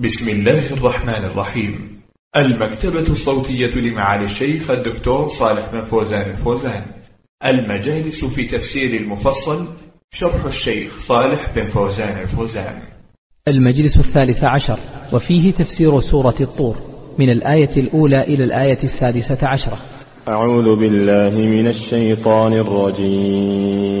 بسم الله الرحمن الرحيم. المكتبة الصوتية لمعالي الشيخ الدكتور صالح بن فوزان الفوزان. المجالس في تفسير المفصل شرح الشيخ صالح بن فوزان الفوزان. المجلس الثالث عشر وفيه تفسير سورة الطور من الآية الأولى إلى الآية السادسة عشرة. أعوذ بالله من الشيطان الرجيم.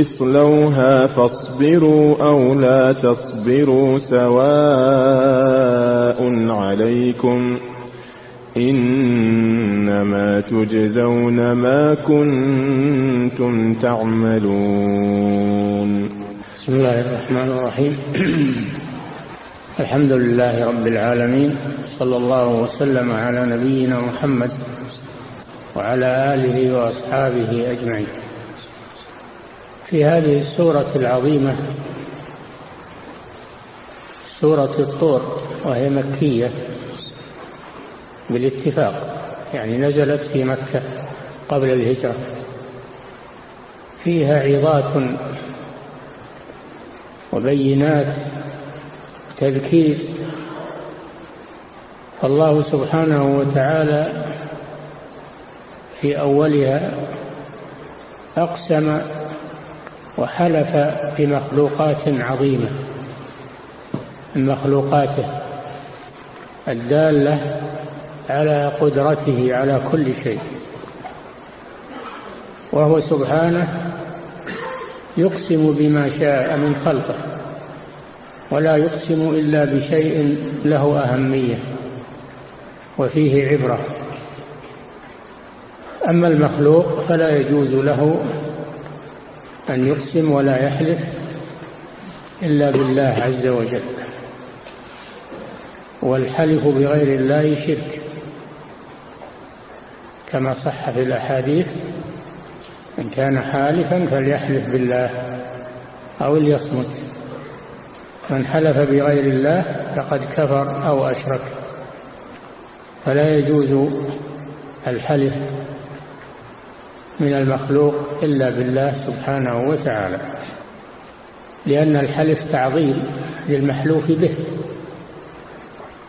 اصلوها فاصبروا أو لا تصبروا سواء عليكم إنما تجزون ما كنتم تعملون بسم الله الرحمن الرحيم. الحمد لله رب العالمين صلى الله وسلم على نبينا محمد وعلى آله وأصحابه أجمعين. في هذه السورة العظيمة سورة الطور وهي مكية بالاتفاق يعني نزلت في مكة قبل الهجرة. فيها عظات وبينات تذكير فالله سبحانه وتعالى في أولها أقسم وحلف بمخلوقات عظيمة. من مخلوقاته الدالة على قدرته على كل شيء. وهو سبحانه يقسم بما شاء من خلقه ولا يقسم إلا بشيء له أهمية وفيه عبرة. أما المخلوق فلا يجوز له أن يقسم ولا يحلف إلا بالله عز وجل. والحلف بغير الله شرك. كما صح في الأحاديث إن كان حالفا فليحلف بالله أو ليصمت. من حلف بغير الله فقد كفر أو أشرك. فلا يجوز الحلف من المخلوق إلا بالله سبحانه وتعالى لأن الحلف تعظيم للمحلوف به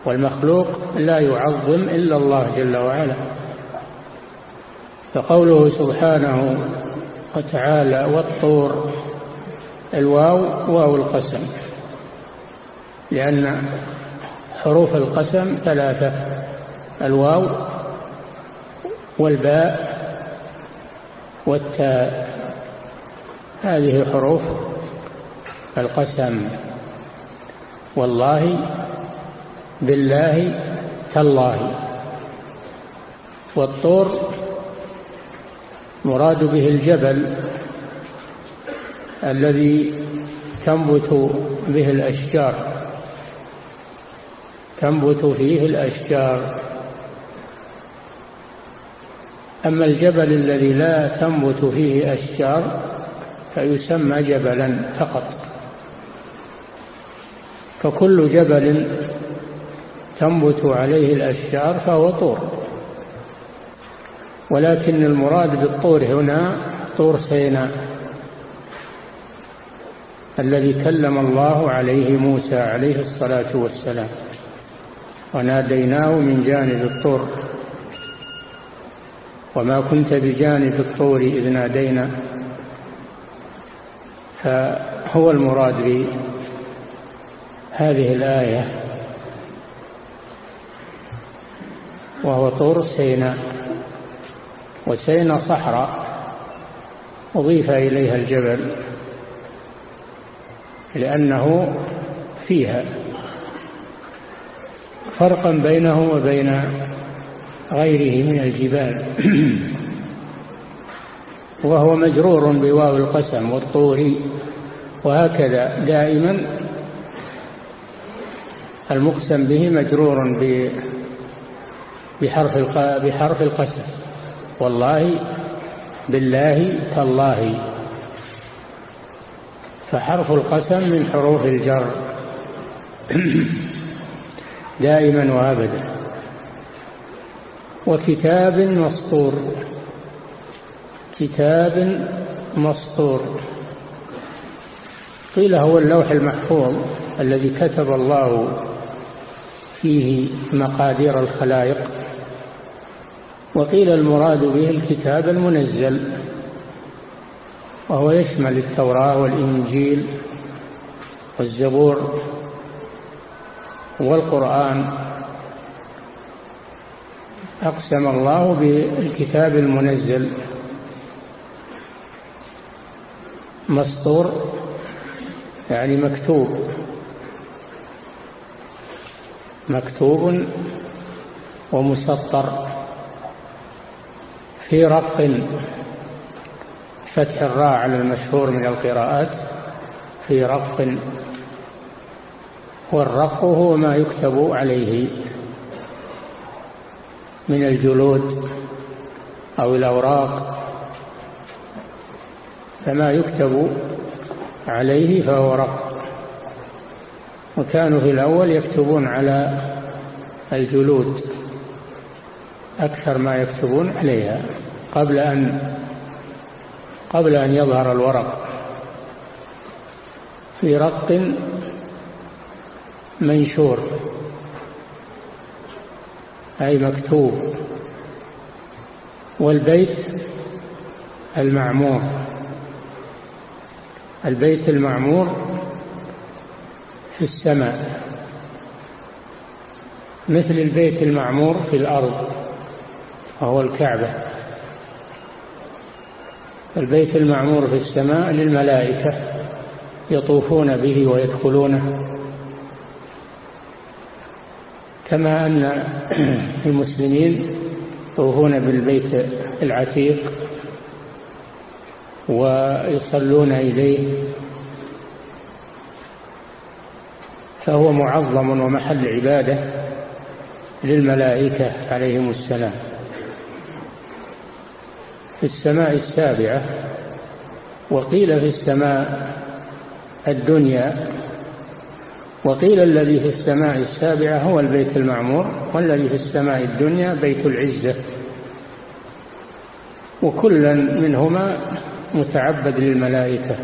والمخلوق لا يعظم إلا الله جل وعلا. فقوله سبحانه وتعالى والطور الواو واو القسم لأن حروف القسم ثلاثة الواو والباء والتاء. هذه حروف القسم والله بالله تالله. والطور مراد به الجبل الذي تنبت به الأشجار. تنبت فيه الأشجار. أما الجبل الذي لا تنبت فيه أشجار فيسمى جبلا فقط. فكل جبل تنبت عليه الأشجار فهو طور. ولكن المراد بالطور هنا طور سيناء الذي كلم الله عليه موسى عليه الصلاة والسلام. وناديناه من جانب الطور. وما كنت بجانب الطور إذ نادينا. فهو المراد بهذه الآية وهو طور سيناء وسيناء صحراء أضيف إليها الجبل لأنه فيها فرقا بينه وبين غيره من الجبال. وهو مجرور بواو القسم والطور. وهكذا دائما المقسم به مجرور بحرف بحرف القسم. والله بالله تالله. فحرف القسم من حروف الجر. دائما وأبدا. وكتاب مسطور. كتاب مسطور. قيل هو اللوح المحفوظ الذي كتب الله فيه مقادير الخلائق. وقيل المراد به الكتاب المنزل وهو يشمل التوراة والإنجيل والزبور والقرآن أقسم الله بالكتاب المنزل. مسطور يعني مكتوب. مكتوب ومسطر. في رق فتح الراء على المشهور من القراءات في رق والرق هو ما يكتب عليه. من الجلود أو الأوراق فما يكتب عليه فهو رق وكانوا في الأول يكتبون على الجلود أكثر ما يكتبون عليها قبل أن قبل أن يظهر الورق. في رق منشور. أي مكتوب. والبيت المعمور. البيت المعمور في السماء. مثل البيت المعمور في الأرض وهو الكعبة. البيت المعمور في السماء للملائكة يطوفون به ويدخلونه. كما أن المسلمين يطوفون بالبيت العتيق ويصلون إليه فهو معظم ومحل عبادة للملائكة عليهم السلام. في السماء السابعة وقيل في السماء الدنيا وقيل الذي في السماء السابعة هو البيت المعمور والذي في السماء الدنيا بيت العزة. وكلا منهما متعبد للملائكة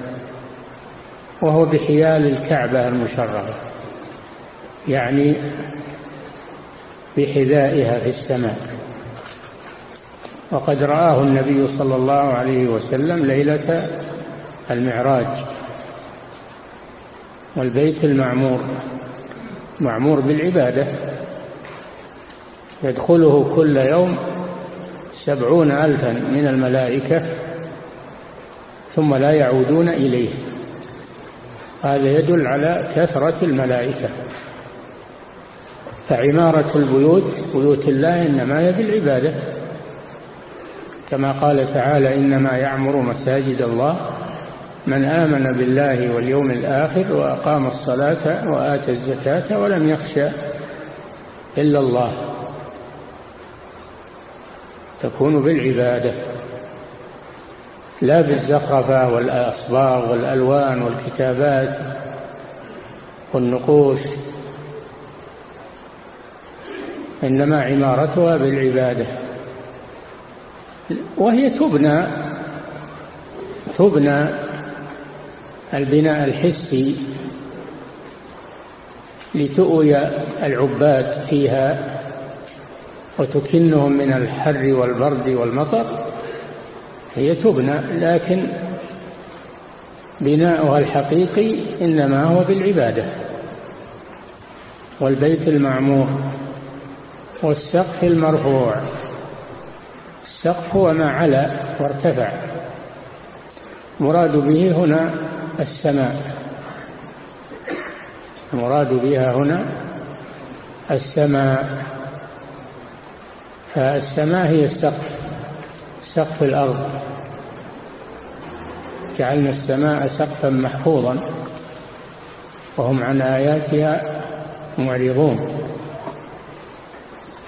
وهو بحيال الكعبة المشرفة يعني بحذائها في السماء. وقد رآه النبي صلى الله عليه وسلم ليلة المعراج. والبيت المعمور معمور بالعبادة. يدخله كل يوم سبعون ألفا من الملائكة ثم لا يعودون إليه. هذا يدل على كثرة الملائكة. فعمارة البيوت بيوت الله إنما هي بالعبادة. كما قال تعالى إنما يعمر مساجد الله من آمن بالله واليوم الآخر وأقام الصلاة وآتى الزكاة ولم يخشى إلا الله. تكون بالعبادة لا بالزخرفة والأصباغ والألوان والكتابات والنقوش إنما عمارتها بالعبادة. وهي تبنى تبنى البناء الحسي لتؤوي العباد فيها وتكنهم من الحر والبرد والمطر هي تبنى لكن بناؤها الحقيقي إنما هو بالعبادة والبيت المعمور والسقف المرفوع. السقف هو ما علا وارتفع مراد به هنا السماء. المراد بها هنا السماء. فالسماء هي السقف سقف الأرض. جعلنا السماء سقفا محفوظا وهم عن آياتها معرضون.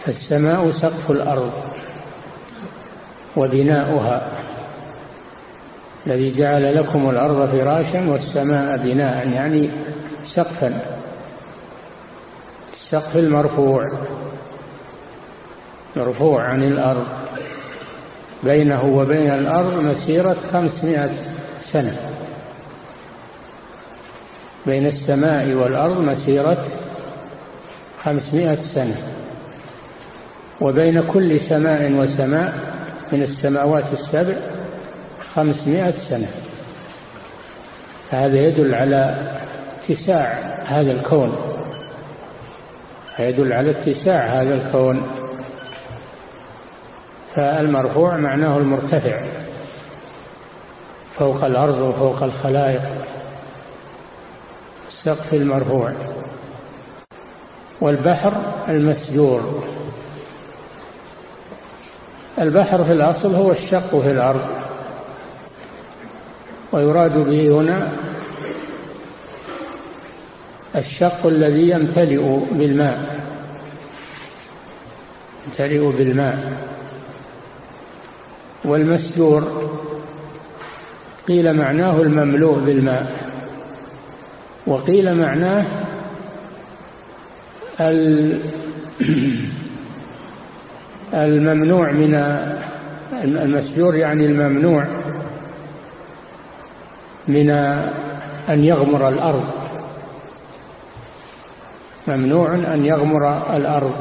فالسماء سقف الأرض وبناؤها. الذي جعل لكم الأرض فراشا والسماء بناء يعني سقفا السقف المرفوع مرفوع عن الأرض. بينه وبين الأرض مسيرة خمسمائة سنة. بين السماء والأرض مسيرة خمسمائة سنة. وبين كل سماء وسماء من السماوات السبع خمسمائة سنة. هذا يدل على اتساع هذا الكون. يدل على اتساع هذا الكون. فالمرفوع معناه المرتفع. فوق الأرض وفوق الخلائق. السقف المرفوع. والبحر المسجور. البحر في الأصل هو الشق في الأرض. ويراد به هنا الشق الذي يمتلئ بالماء يمتلئ بالماء. والمسجور قيل معناه المملوء بالماء وقيل معناه الممنوع من المسجور يعني الممنوع من أن يغمر الأرض. ممنوع أن يغمر الأرض.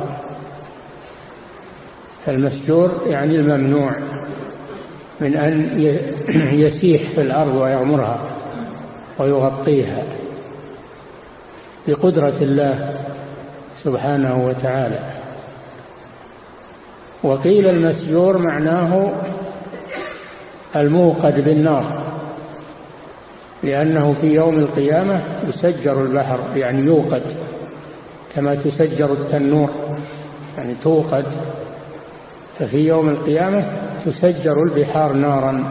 فالمسجور يعني الممنوع من أن يسيح في الأرض ويغمرها ويغطيها بقدرة الله سبحانه وتعالى. وقيل المسجور معناه الموقد بالنار. لأنه في يوم القيامة يسجر البحر يعني يوقد كما تسجر التنور يعني توقد. ففي يوم القيامة تسجر البحار نارا.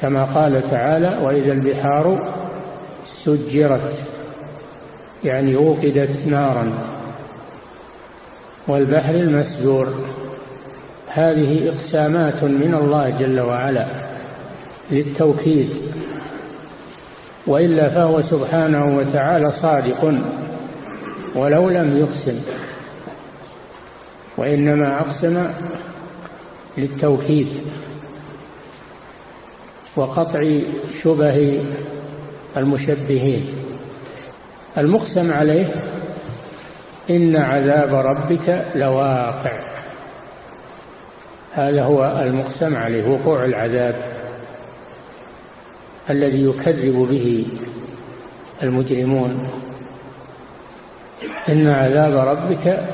كما قال تعالى وإذا البحار سجرت يعني وقدت نارا. والبحر المسجور هذه إقسامات من الله جل وعلا. للتوكيد وإلا فهو سبحانه وتعالى صادق ولو لم يقسم وإنما أقسم للتوكيد وقطع شبه المشبهين. المقسم عليه إن عذاب ربك لواقع. هذا هو المقسم عليه وقوع العذاب. الذي يكذب به المجرمون. إن عذاب ربك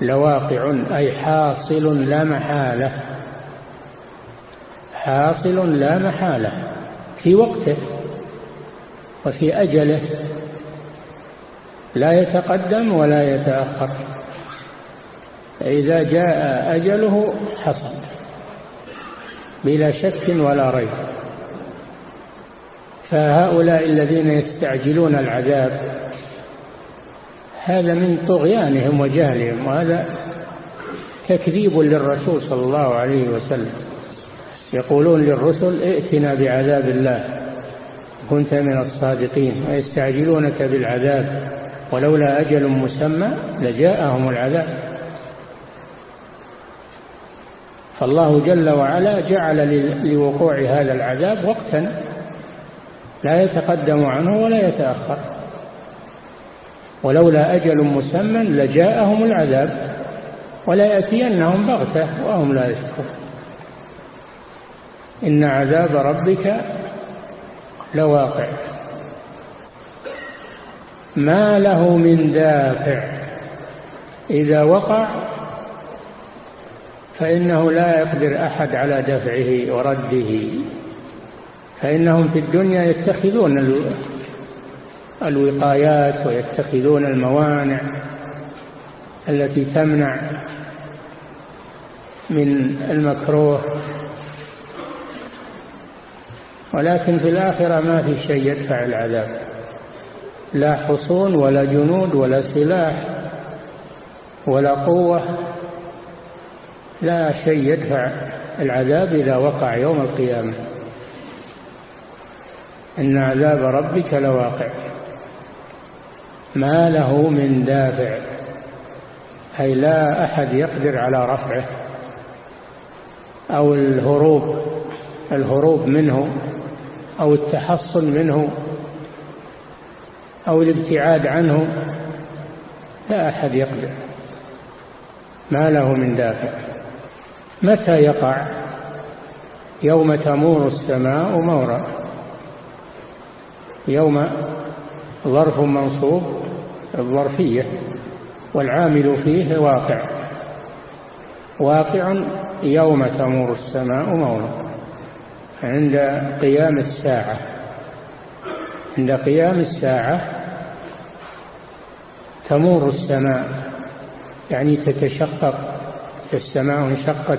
لواقع أي حاصل لا محالة. حاصل لا محالة في وقته وفي أجله. لا يتقدم ولا يتأخر. إذا جاء أجله حصل بلا شك ولا ريب. فهؤلاء الذين يستعجلون العذاب هذا من طغيانهم وجهلهم وهذا تكذيب للرسول صلى الله عليه وسلم. يقولون للرسل ائتنا بعذاب الله كنت من الصادقين ويستعجلونك بالعذاب ولولا أجل مسمى لجاءهم العذاب. فالله جل وعلا جعل لوقوع هذا العذاب وقتا. لا يتقدم عنه ولا يتأخر. ولولا أجل مسمى لجاءهم العذاب ولا يأتينهم بغتة وهم لا يشكرون. إن عذاب ربك لواقع. ما له من دافع. إذا وقع فإنه لا يقدر أحد على دفعه ورده. فإنهم في الدنيا يتخذون الوقايات ويتخذون الموانع التي تمنع من المكروه. ولكن في الآخرة ما في شيء يدفع العذاب. لا حصون ولا جنود ولا سلاح ولا قوة. لا شيء يدفع العذاب إذا وقع يوم القيامة. إن عذاب ربك لواقع. ما له من دافع. أي لا أحد يقدر على رفعه. أو الهروب الهروب منه أو التحصن منه أو الابتعاد عنه. لا أحد يقدر. ما له من دافع. متى يقع؟ يوم تمور السماء مورا. يوم ظرف منصوب الظرفية والعامل فيه واقع. واقع يوم تمور السماء مورا عند قيام الساعة. عند قيام الساعة تمور السماء يعني تتشقق. السماء انشقت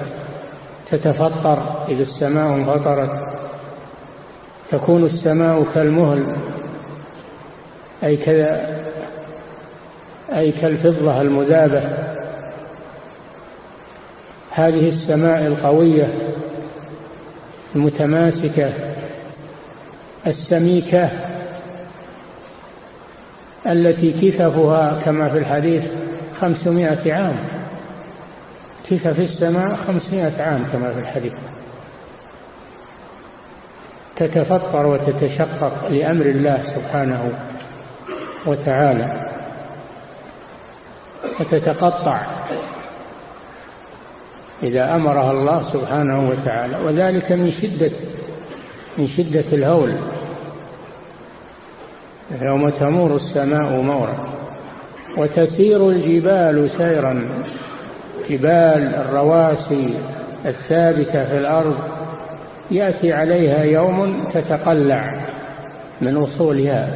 تتفطر. إذا السماء انفطرت تكون السماء كالمهل أي كذا أي كالفضة المذابة. هذه السماء القوية المتماسكة السميكة التي كففها كما في الحديث خمسمائة عام. كفف السماء خمسمائة عام كما في الحديث. تتفطر وتتشقق لأمر الله سبحانه وتعالى وتتقطع إذا أمرها الله سبحانه وتعالى وذلك من شدة من شدة الهول. يوم تمور السماء مورا وتسير الجبال سيرا جبال الرواسي الثابتة في الأرض يأتي عليها يوم تتقلع من أصولها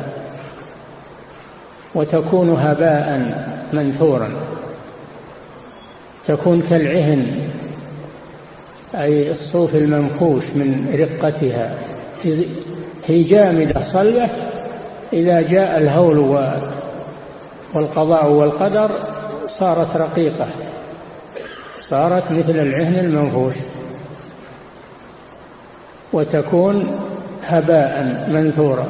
وتكون هباء منثورا تكون كالعهن أي الصوف المنفوش من رقتها هي جامدة صلبة إذا جاء الهول والقضاء والقدر صارت رقيقة صارت مثل العهن المنفوش. وتكون هباء منثورا.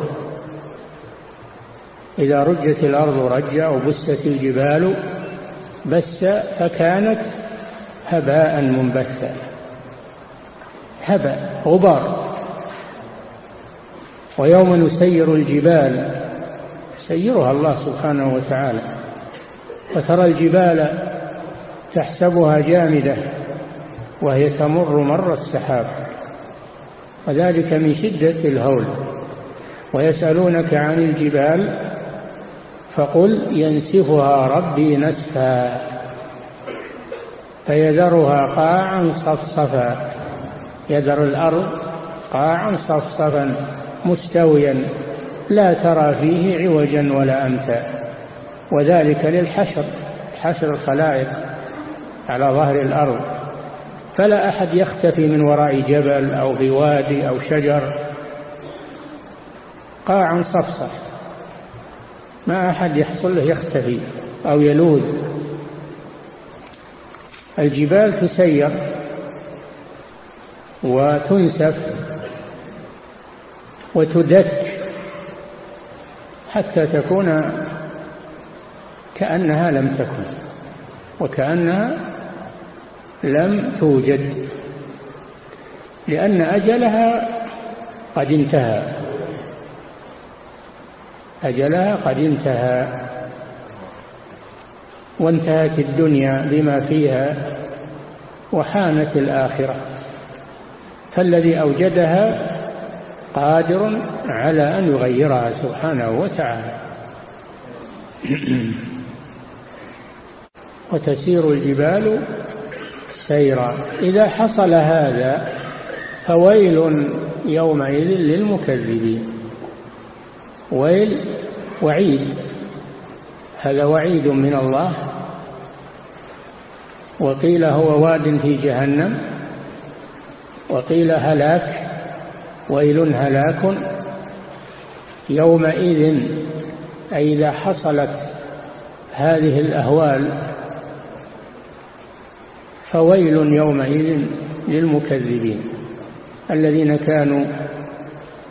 إذا رجت الأرض رجا وبست الجبال بس فكانت هباء منبثا. هباء غبار. ويوم نسير الجبال سيرها الله سبحانه وتعالى. وترى الجبال تحسبها جامدة وهي تمر مر السحاب. وذلك من شدة الهول. ويسألونك عن الجبال فقل ينسفها ربي نسفا فيذرها قاعا صفصفا. يذر الأرض قاعا صفصفا مستويا لا ترى فيه عوجا ولا أمتا. وذلك للحشر حشر الخلائق على ظهر الأرض. فلا أحد يختفي من وراء جبل أو بوادي أو شجر. قاع صفصف. ما أحد يحصل له يختفي أو يلوذ. الجبال تسير وتنسف وتدك حتى تكون كأنها لم تكن وكأنها لم توجد لأن أجلها قد انتهى. أجلها قد انتهى. وانتهت الدنيا بما فيها وحانت الآخرة. فالذي أوجدها قادر على أن يغيرها سبحانه وتعالى. وتسير الجبال سيرا إذا حصل هذا فويل يومئذ للمكذبين. ويل وعيد. هذا وعيد من الله. وقيل هو واد في جهنم. وقيل هلاك. ويل هلاك. يومئذ أي إذا حصلت هذه الأهوال فويل يومئذ للمكذبين الذين كانوا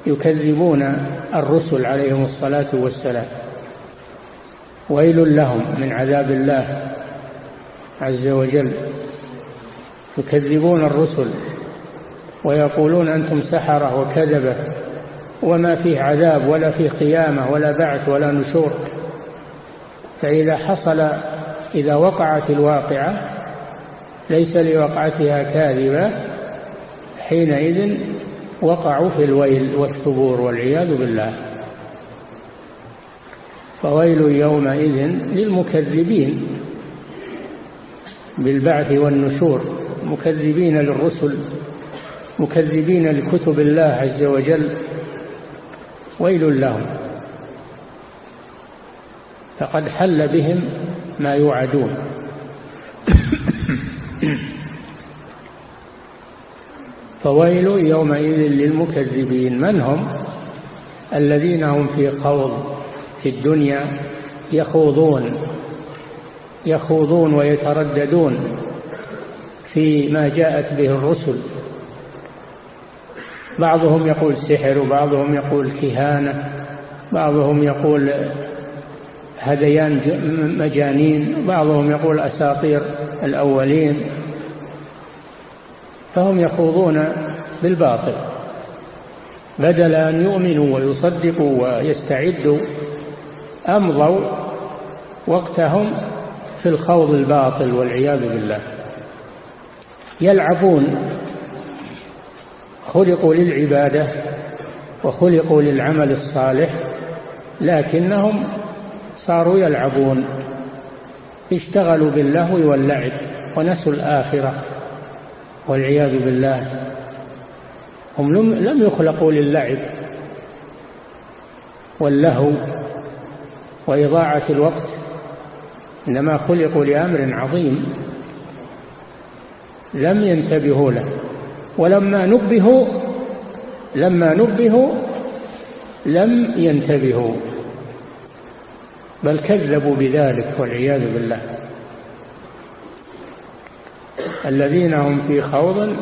يكذبون الرسل عليهم الصلاة والسلام. ويل لهم من عذاب الله عز وجل. يكذبون الرسل ويقولون أنتم سحرة وكذبة وما فيه عذاب ولا فيه قيامة ولا بعث ولا نشور. فإذا حصل إذا وقعت الواقعة ليس لوقعتها كاذبة حينئذ وقعوا في الويل والثبور والعياذ بالله. فويل يومئذ للمكذبين بالبعث والنشور مكذبين للرسل مكذبين لكتب الله عز وجل. ويل لهم. فقد حل بهم ما يوعدون. فويل يومئذ للمكذبين. من هم؟ الذين هم في خوض في الدنيا يخوضون يخوضون ويترددون في ما جاءت به الرسل. بعضهم يقول سحر وبعضهم يقول كهانة بعضهم يقول هذيان مجانين بعضهم يقول أساطير. الأولين فهم يخوضون بالباطل. بدل أن يؤمنوا ويصدقوا ويستعدوا أمضوا وقتهم في الخوض الباطل والعياذ بالله. يلعبون خلقوا للعبادة وخلقوا للعمل الصالح لكنهم صاروا يلعبون اشتغلوا باللهو واللعب ونسوا الآخرة والعياذ بالله. هم لم يخلقوا للعب واللهو وإضاعة الوقت إنما خلقوا لأمر عظيم لم ينتبهوا له. ولما نبهوا لما نبهوا لم ينتبهوا. بل كذبوا بذلك والعياذ بالله. الذين هم في خوض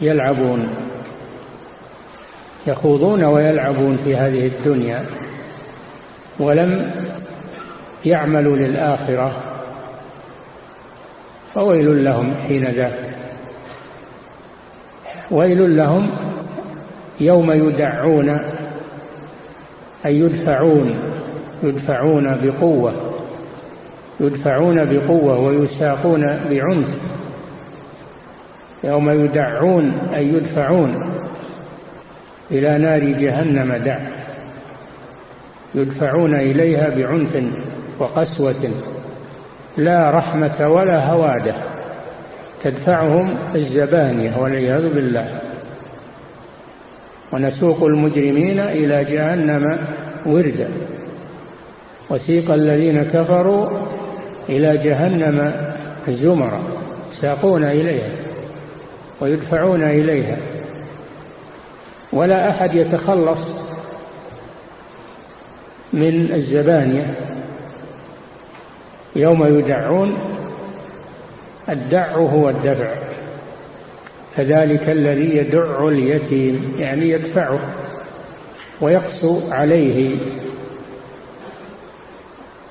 يلعبون يخوضون ويلعبون في هذه الدنيا ولم يعملوا للآخرة فويل لهم حين ذاك. ويل لهم يوم يدعون أي يدفعون يدفعون بقوة يدفعون بقوة ويساقون بعنف. يوم يدعون أي يدفعون إلى نار جهنم دع. يدفعون إليها بعنف وقسوة. لا رحمة ولا هوادة تدفعهم الزبانية والعياذ بالله. ونسوق المجرمين إلى جهنم وردا. وسيق الذين كفروا إلى جهنم زمرا. ساقون إليها ويدفعون إليها. ولا أحد يتخلص من الزبانية. يوم يدعون الدع هو الدفع. فذلك الذي يدع اليتيم يعني يدفعه ويقسو عليه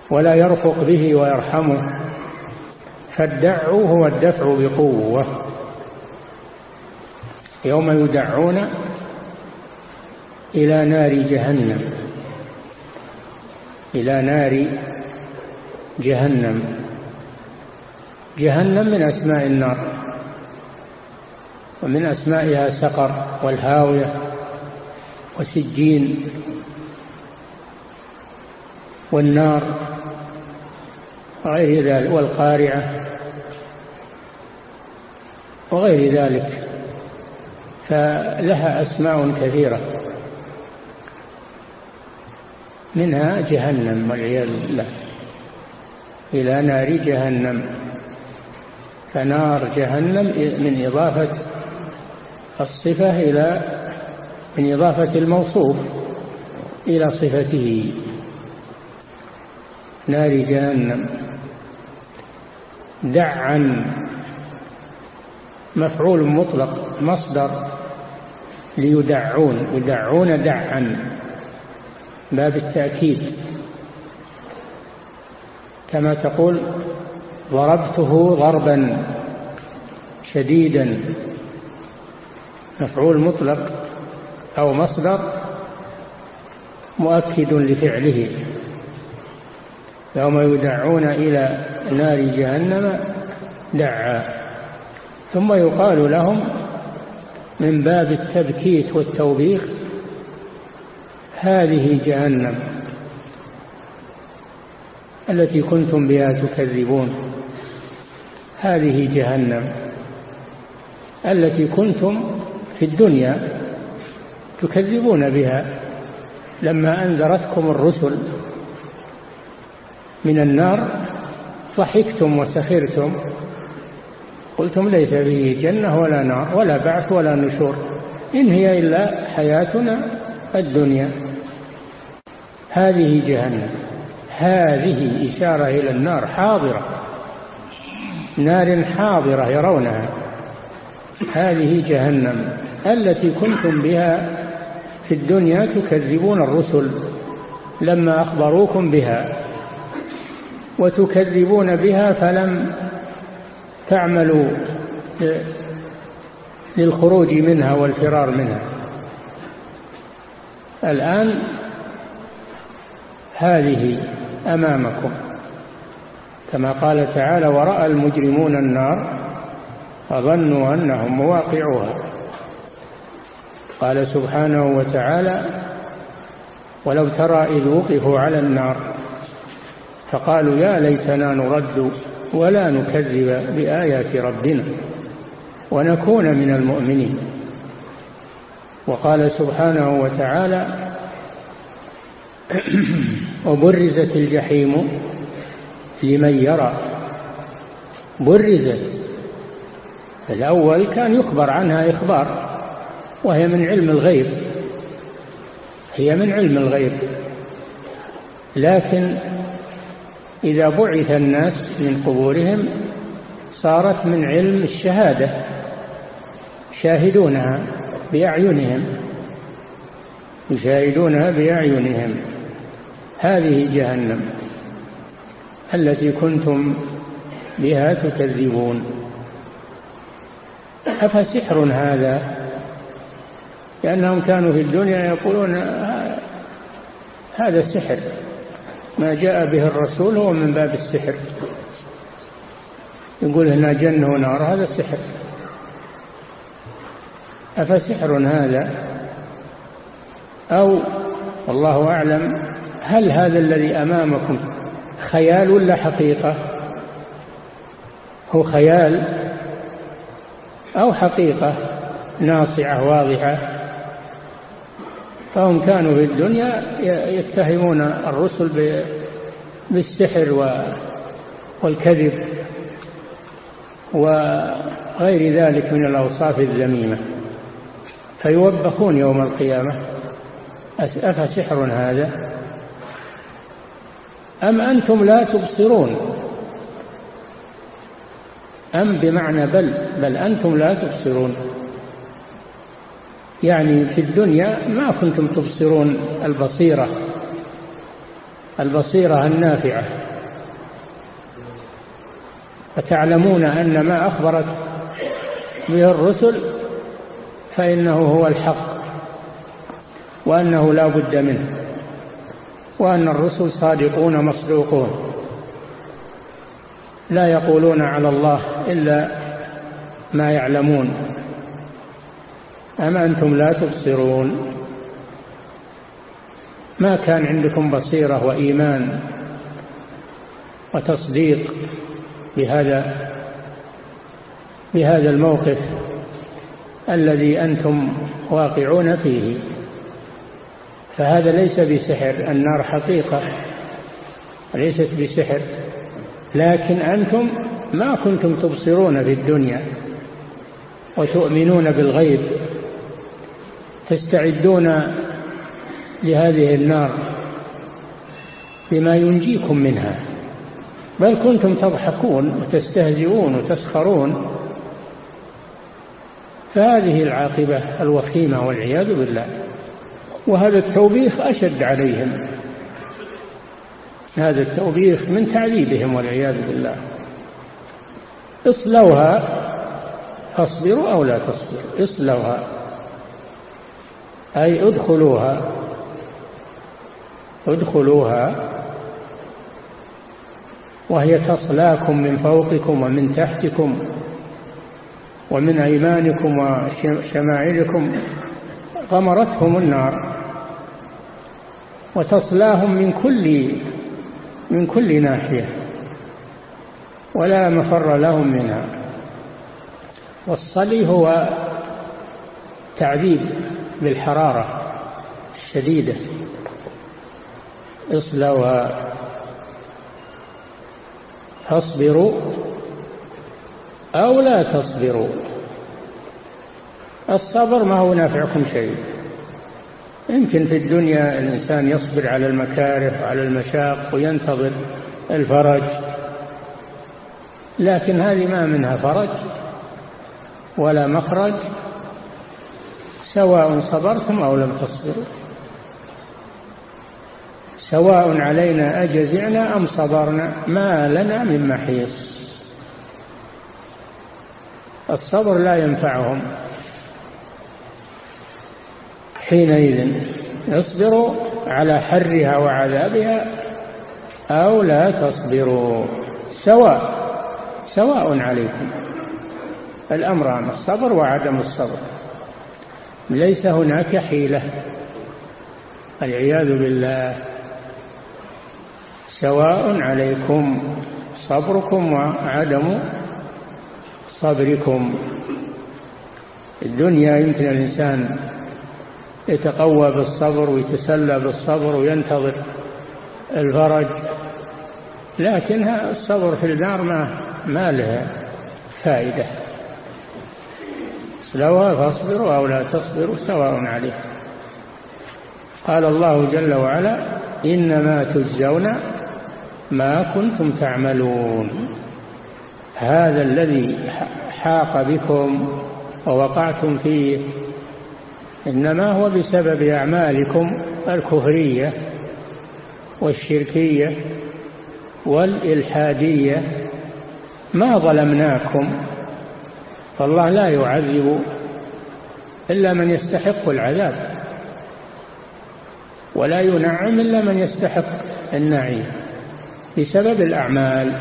ولا يرفق به ويرحمه. فالدع هو الدفع بقوة. يوم يدعون إلى نار جهنم إلى نار جهنم. جهنم من أسماء النار. ومن أسمائها سقر والهاوية وسجين والنار وغير ذلك والقارعة وغير ذلك فلها أسماء كثيرة منها جهنم والعياذ بالله إلى نار جهنم فنار جهنم من إضافة الصفة إلى من إضافة الموصوف إلى صفته. نار جهنم. دعا. مفعول مطلق مصدر. ليدعون. يدعون دعا. باب التأكيد. كما تقول ضربته ضربا شديدا. مفعول مطلق أو مصدر مؤكد لفعله. يوم يدعون إلى نار جهنم دعا. ثم يقال لهم من باب التبكيت والتوبيخ هذه جهنم التي كنتم بها تكذبون. هذه جهنم التي كنتم في الدنيا تكذبون بها لما أنذرتكم الرسل من النار ضحكتم وسخرتم. قلتم ليس به جنة ولا نار ولا بعث ولا نشور إن هي إلا حياتنا الدنيا. هذه جهنم هذه إشارة إلى النار حاضرة نار حاضرة يرونها. هذه جهنم. التي كنتم بها في الدنيا تكذبون الرسل لما أخبروكم بها وتكذبون بها فلم تعملوا للخروج منها والفرار منها. الآن هذه أمامكم. كما قال تعالى ورأى المجرمون النار فظنوا أنهم مواقعوها قال سبحانه وتعالى ولو ترى إذ وقفوا على النار فقالوا يا ليتنا نرد ولا نكذب بآيات ربنا ونكون من المؤمنين. وقال سبحانه وتعالى وبرزت الجحيم لمن يرى. برزت. الأول كان يخبر عنها إخبار. وهي من علم الغيب. هي من علم الغيب. لكن إذا بعث الناس من قبورهم صارت من علم الشهادة شاهدونها بأعينهم يشاهدونها بأعينهم. هذه جهنم التي كنتم بها تكذبون. أفسحر هذا؟ لأنهم كانوا في الدنيا يقولون هذا السحر ما جاء به الرسول هو من باب السحر. يقول هنا جنة ونار هذا السحر أفسحر هذا؟ أو والله أعلم هل هذا الذي أمامكم خيال ولا حقيقة؟ هو خيال أو حقيقة ناصعة واضحة؟ فهم كانوا في الدنيا يتهمون الرسل بالسحر والكذب وغير ذلك من الأوصاف الذميمة. فيوبخون يوم القيامة. أفسحر هذا؟ أم أنتم لا تبصرون؟ أم بمعنى بل بل أنتم لا تبصرون. يعني في الدنيا ما كنتم تبصرون البصيرة البصيرة النافعة. فتعلمون أن ما أخبرت به الرسل فإنه هو الحق وأنه لا بد منه وأن الرسل صادقون مصدوقون. لا يقولون على الله إلا ما يعلمون. أم أنتم لا تبصرون؟ ما كان عندكم بصيرة وإيمان وتصديق بهذا بهذا الموقف الذي أنتم واقعون فيه؟ فهذا ليس بسحر النار حقيقة ليست بسحر. لكن أنتم ما كنتم تبصرون في الدنيا وتؤمنون بالغيب. تستعدون لهذه النار بما ينجيكم منها. بل كنتم تضحكون وتستهزئون وتسخرون. فهذه العاقبة الوخيمة والعياذ بالله. وهذا التوبيخ أشد عليهم. هذا التوبيخ من تعذيبهم والعياذ بالله. اصلوها اصبروا أو لا تصبروا. اصلوها. أي ادخلوها. ادخلوها. وهي تصلاكم من فوقكم ومن تحتكم ومن أيمانكم وشمائلكم. غمرتهم النار. وتصلاهم من كل من كل ناحية. ولا مفر لهم منها. والصلي هو تعذيب. بالحرارة الشديدة. اصلوها. تصبروا أو لا تصبروا. الصبر ما هو نافعكم شيء. يمكن في الدنيا الإنسان يصبر على المكاره وعلى المشاق وينتظر الفرج. لكن هذه ما منها فرج ولا مخرج. سواء صبرتم أو لم تصبروا سواء علينا أجزعنا أم صبرنا ما لنا من محيص. الصبر لا ينفعهم. حينئذ اصبروا على حرها وعذابها أو لا تصبروا. سواء سواء عليكم. الأمران الصبر وعدم الصبر. ليس هناك حيلة. العياذ بالله. سواء عليكم صبركم وعدم صبركم. الدنيا يمكن الإنسان يتقوى بالصبر ويتسلى بالصبر وينتظر الفرج لكن الصبر في النار ما, ما له فائدة. سلوها فاصبروا أو لا تصبروا سواء عليه. قال الله جل وعلا إنما تجزون ما كنتم تعملون. هذا الذي حاق بكم ووقعتم فيه إنما هو بسبب أعمالكم الكفرية والشركية والإلحادية. ما ظلمناكم فالله لا يعذب إلا من يستحق العذاب ولا ينعم إلا من يستحق النعيم بسبب الأعمال.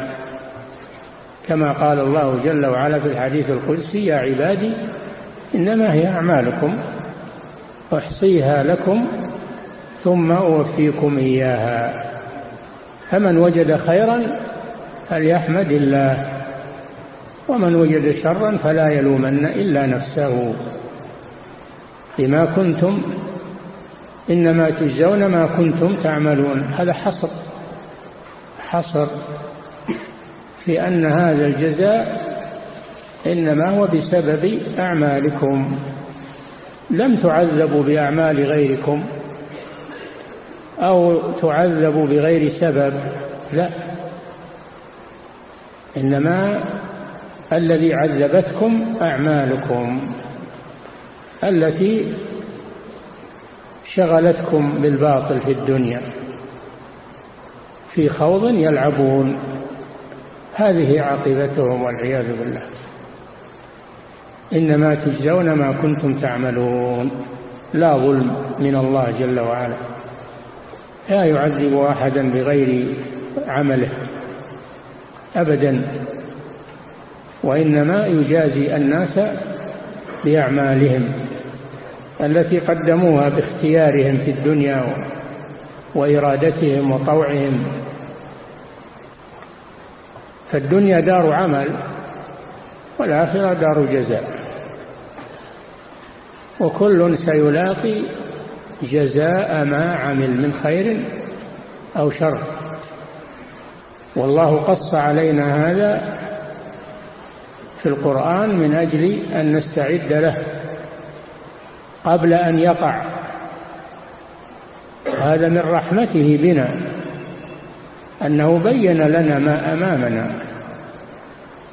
كما قال الله جل وعلا في الحديث القدسي يا عبادي إنما هي أعمالكم أحصيها لكم ثم أوفيكم إياها فمن وجد خيرا فليحمد الله. ومن وجد شرا فلا يلومن إلا نفسه. بما كنتم إنما تجزون ما كنتم تعملون. هذا حصر حصر في أن هذا الجزاء إنما هو بسبب أعمالكم. لم تعذبوا بأعمال غيركم أو تعذبوا بغير سبب لا. إنما الذي عذبتكم أعمالكم التي شغلتكم بالباطل في الدنيا في خوض يلعبون. هذه عاقبتهم والعياذ بالله. إنما تجزون ما كنتم تعملون. لا ظلم من الله جل وعلا. لا يعذب أحدا بغير عمله. أبدا. وإنما يجازي الناس بأعمالهم التي قدموها باختيارهم في الدنيا وإرادتهم وطوعهم. فالدنيا دار عمل والآخرة دار جزاء. وكل سيلاقي جزاء ما عمل من خير أو شر. والله قص علينا هذا في القرآن من أجل أن نستعد له قبل أن يقع. هذا من رحمته بنا أنه بين لنا ما أمامنا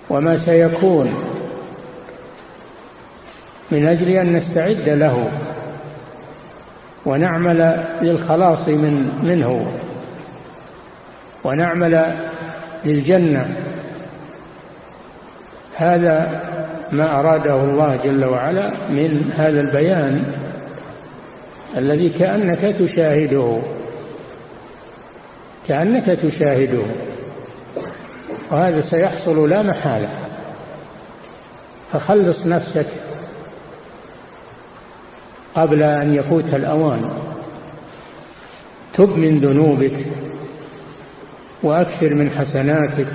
وما سيكون من أجل أن نستعد له ونعمل للخلاص من منه ونعمل للجنة. هذا ما أراده الله جل وعلا من هذا البيان الذي كأنك تشاهده كأنك تشاهده وهذا سيحصل لا محالة. فخلص نفسك قبل أن يفوت الأوان. تب من ذنوبك وأكثر من حسناتك.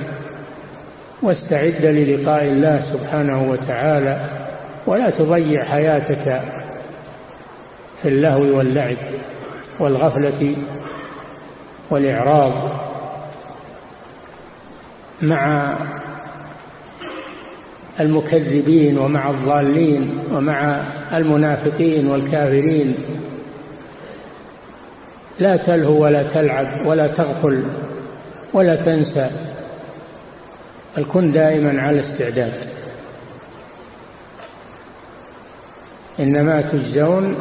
واستعد للقاء الله سبحانه وتعالى ولا تضيع حياتك في اللهو واللعب والغفلة والإعراض مع المكذبين ومع الضالين ومع المنافقين والكافرين. لا تلهو ولا تلعب ولا تغفل ولا تنسى. بل كن دائما على استعداد. إنما تجزون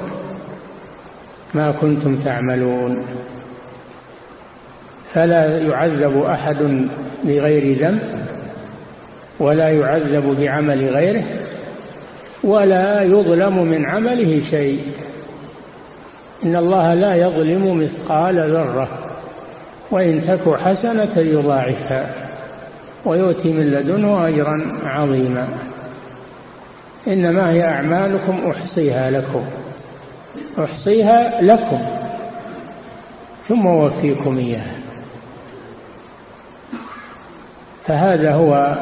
ما كنتم تعملون. فلا يعذب أحد بغير ذنب ولا يعذب بعمل غيره ولا يظلم من عمله شيء. إن الله لا يظلم مثقال ذرة وإن تك حسنة يضاعفها. ويؤتي من لدنه أجرا عظيما. إنما هي أعمالكم أحصيها لكم. أحصيها لكم. ثم أوفيكم إياها. فهذا هو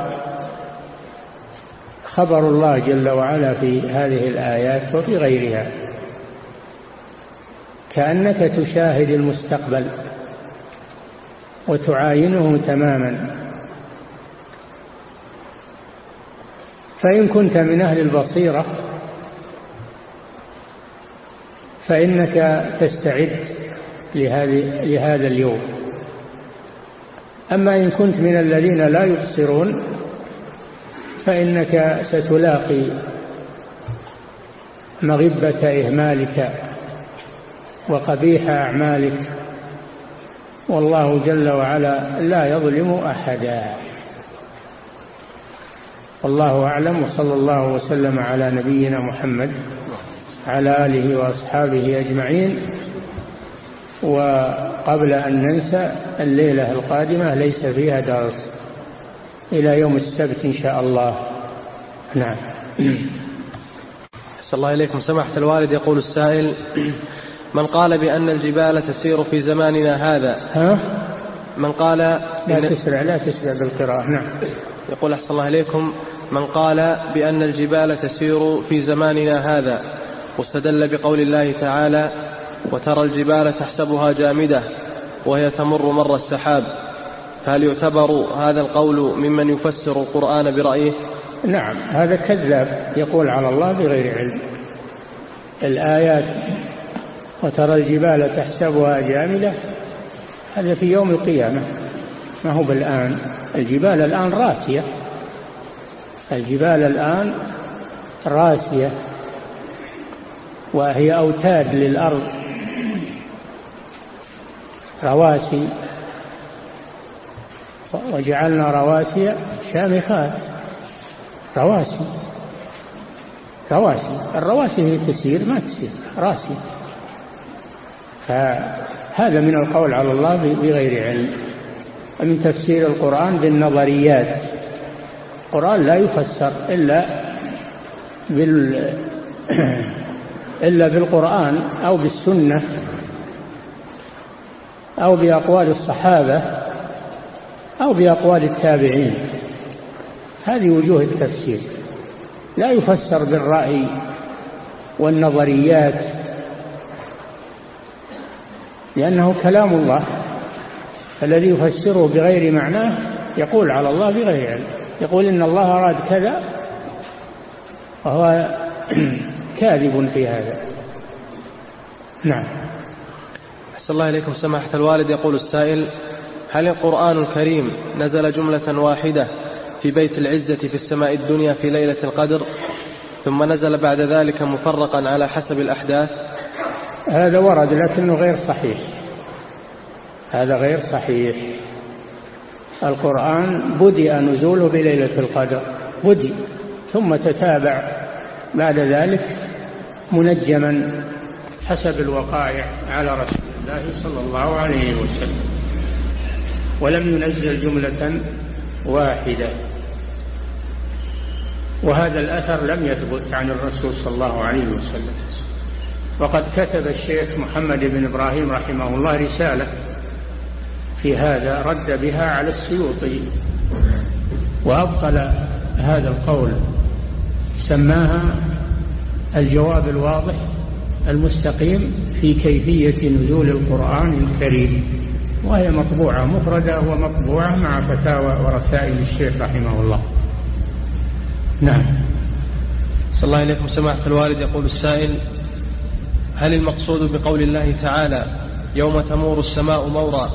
خبر الله جل وعلا في هذه الآيات وفي غيرها. كأنك تشاهد المستقبل وتعاينه تماما. فإن كنت من أهل البصيرة فإنك تستعد لهذا اليوم. أما إن كنت من الذين لا يبصرون فإنك ستلاقي مغبة إهمالك وقبيح أعمالك. والله جل وعلا لا يظلم أحدا. والله أعلم وصلى الله وسلم على نبينا محمد على آله وأصحابه أجمعين. وقبل أن ننسى الليلة القادمة ليس فيها درس. إلى يوم السبت إن شاء الله. نعم. صلى الله إليكم. سمحت الوالد يقول السائل من قال بأن الجبال تسير في زماننا هذا؟ ها؟ من قال لا تسرع لا تسرع بالقراءة. نعم. يقول أحسن الله إليكم من قال بأن الجبال تسير في زماننا هذا واستدل بقول الله تعالى وترى الجبال تحسبها جامدة وهي تمر مر السحاب. فهل يعتبر هذا القول ممن يفسر القرآن برأيه؟ نعم هذا كذاب يقول على الله بغير علم. الآيات وترى الجبال تحسبها جامدة هذا في يوم القيامة. ما هو بالآن؟ الجبال الآن راسية. الجبال الآن راسية. وهي أوتاد للأرض. رواسي. وجعلنا رواسي شامخات. رواسي. رواسي. الرواسي هي تسير ما تسير. راسي فهذا من القول على الله بغير علم. من تفسير القرآن بالنظريات. القرآن لا يفسر إلا بال إلا بالقرآن أو بالسنة أو بأقوال الصحابة أو بأقوال التابعين. هذه وجوه التفسير. لا يفسر بالرأي والنظريات لأنه كلام الله. الذي يفسره بغير معناه يقول على الله بغير علم. يقول إن الله أراد كذا وهو كاذب في هذا. نعم. أحسن الله إليكم سماحة الوالد. يقول السائل هل القرآن الكريم نزل جملة واحدة في بيت العزة في السماء الدنيا في ليلة القدر ثم نزل بعد ذلك مفرقا على حسب الأحداث؟ هذا ورد لكنه غير صحيح. هذا غير صحيح. القرآن بدأ نزوله بليلة القدر بدأ ثم تتابع بعد ذلك منجما حسب الوقائع على رسول الله صلى الله عليه وسلم. ولم ينزل جملة واحدة. وهذا الأثر لم يثبت عن الرسول صلى الله عليه وسلم. وقد كتب الشيخ محمد بن إبراهيم رحمه الله رسالة في هذا رد بها على السيوطي. وأبطل هذا القول. سماها الجواب الواضح المستقيم في كيفية نزول القرآن الكريم. وهي مطبوعة مفردة ومطبوعة مع فتاوى ورسائل الشيخ رحمه الله. نعم. صلى الله إليكم سماحة الوالد يقول السائل هل المقصود بقول الله تعالى يوم تمور السماء مورا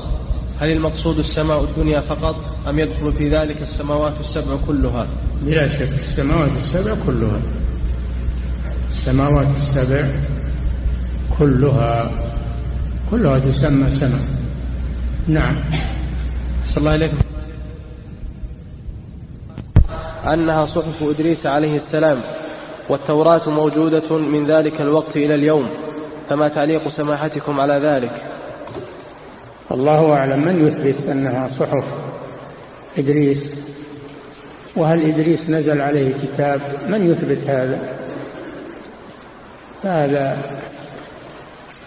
هل المقصود السماء الدنيا فقط أم يدخل في ذلك السماوات السبع كلها؟ بلا شك السماوات السبع كلها. السماوات السبع كلها. كلها تسمى سماء. نعم. صلى الله عليكم أنها صحف إدريس عليه السلام والتوراة موجودة من ذلك الوقت إلى اليوم فما تعليق سماحتكم على ذلك؟ الله أعلم من يثبت أنها صحف. إدريس. وهل إدريس نزل عليه كتاب؟ من يثبت هذا؟ هذا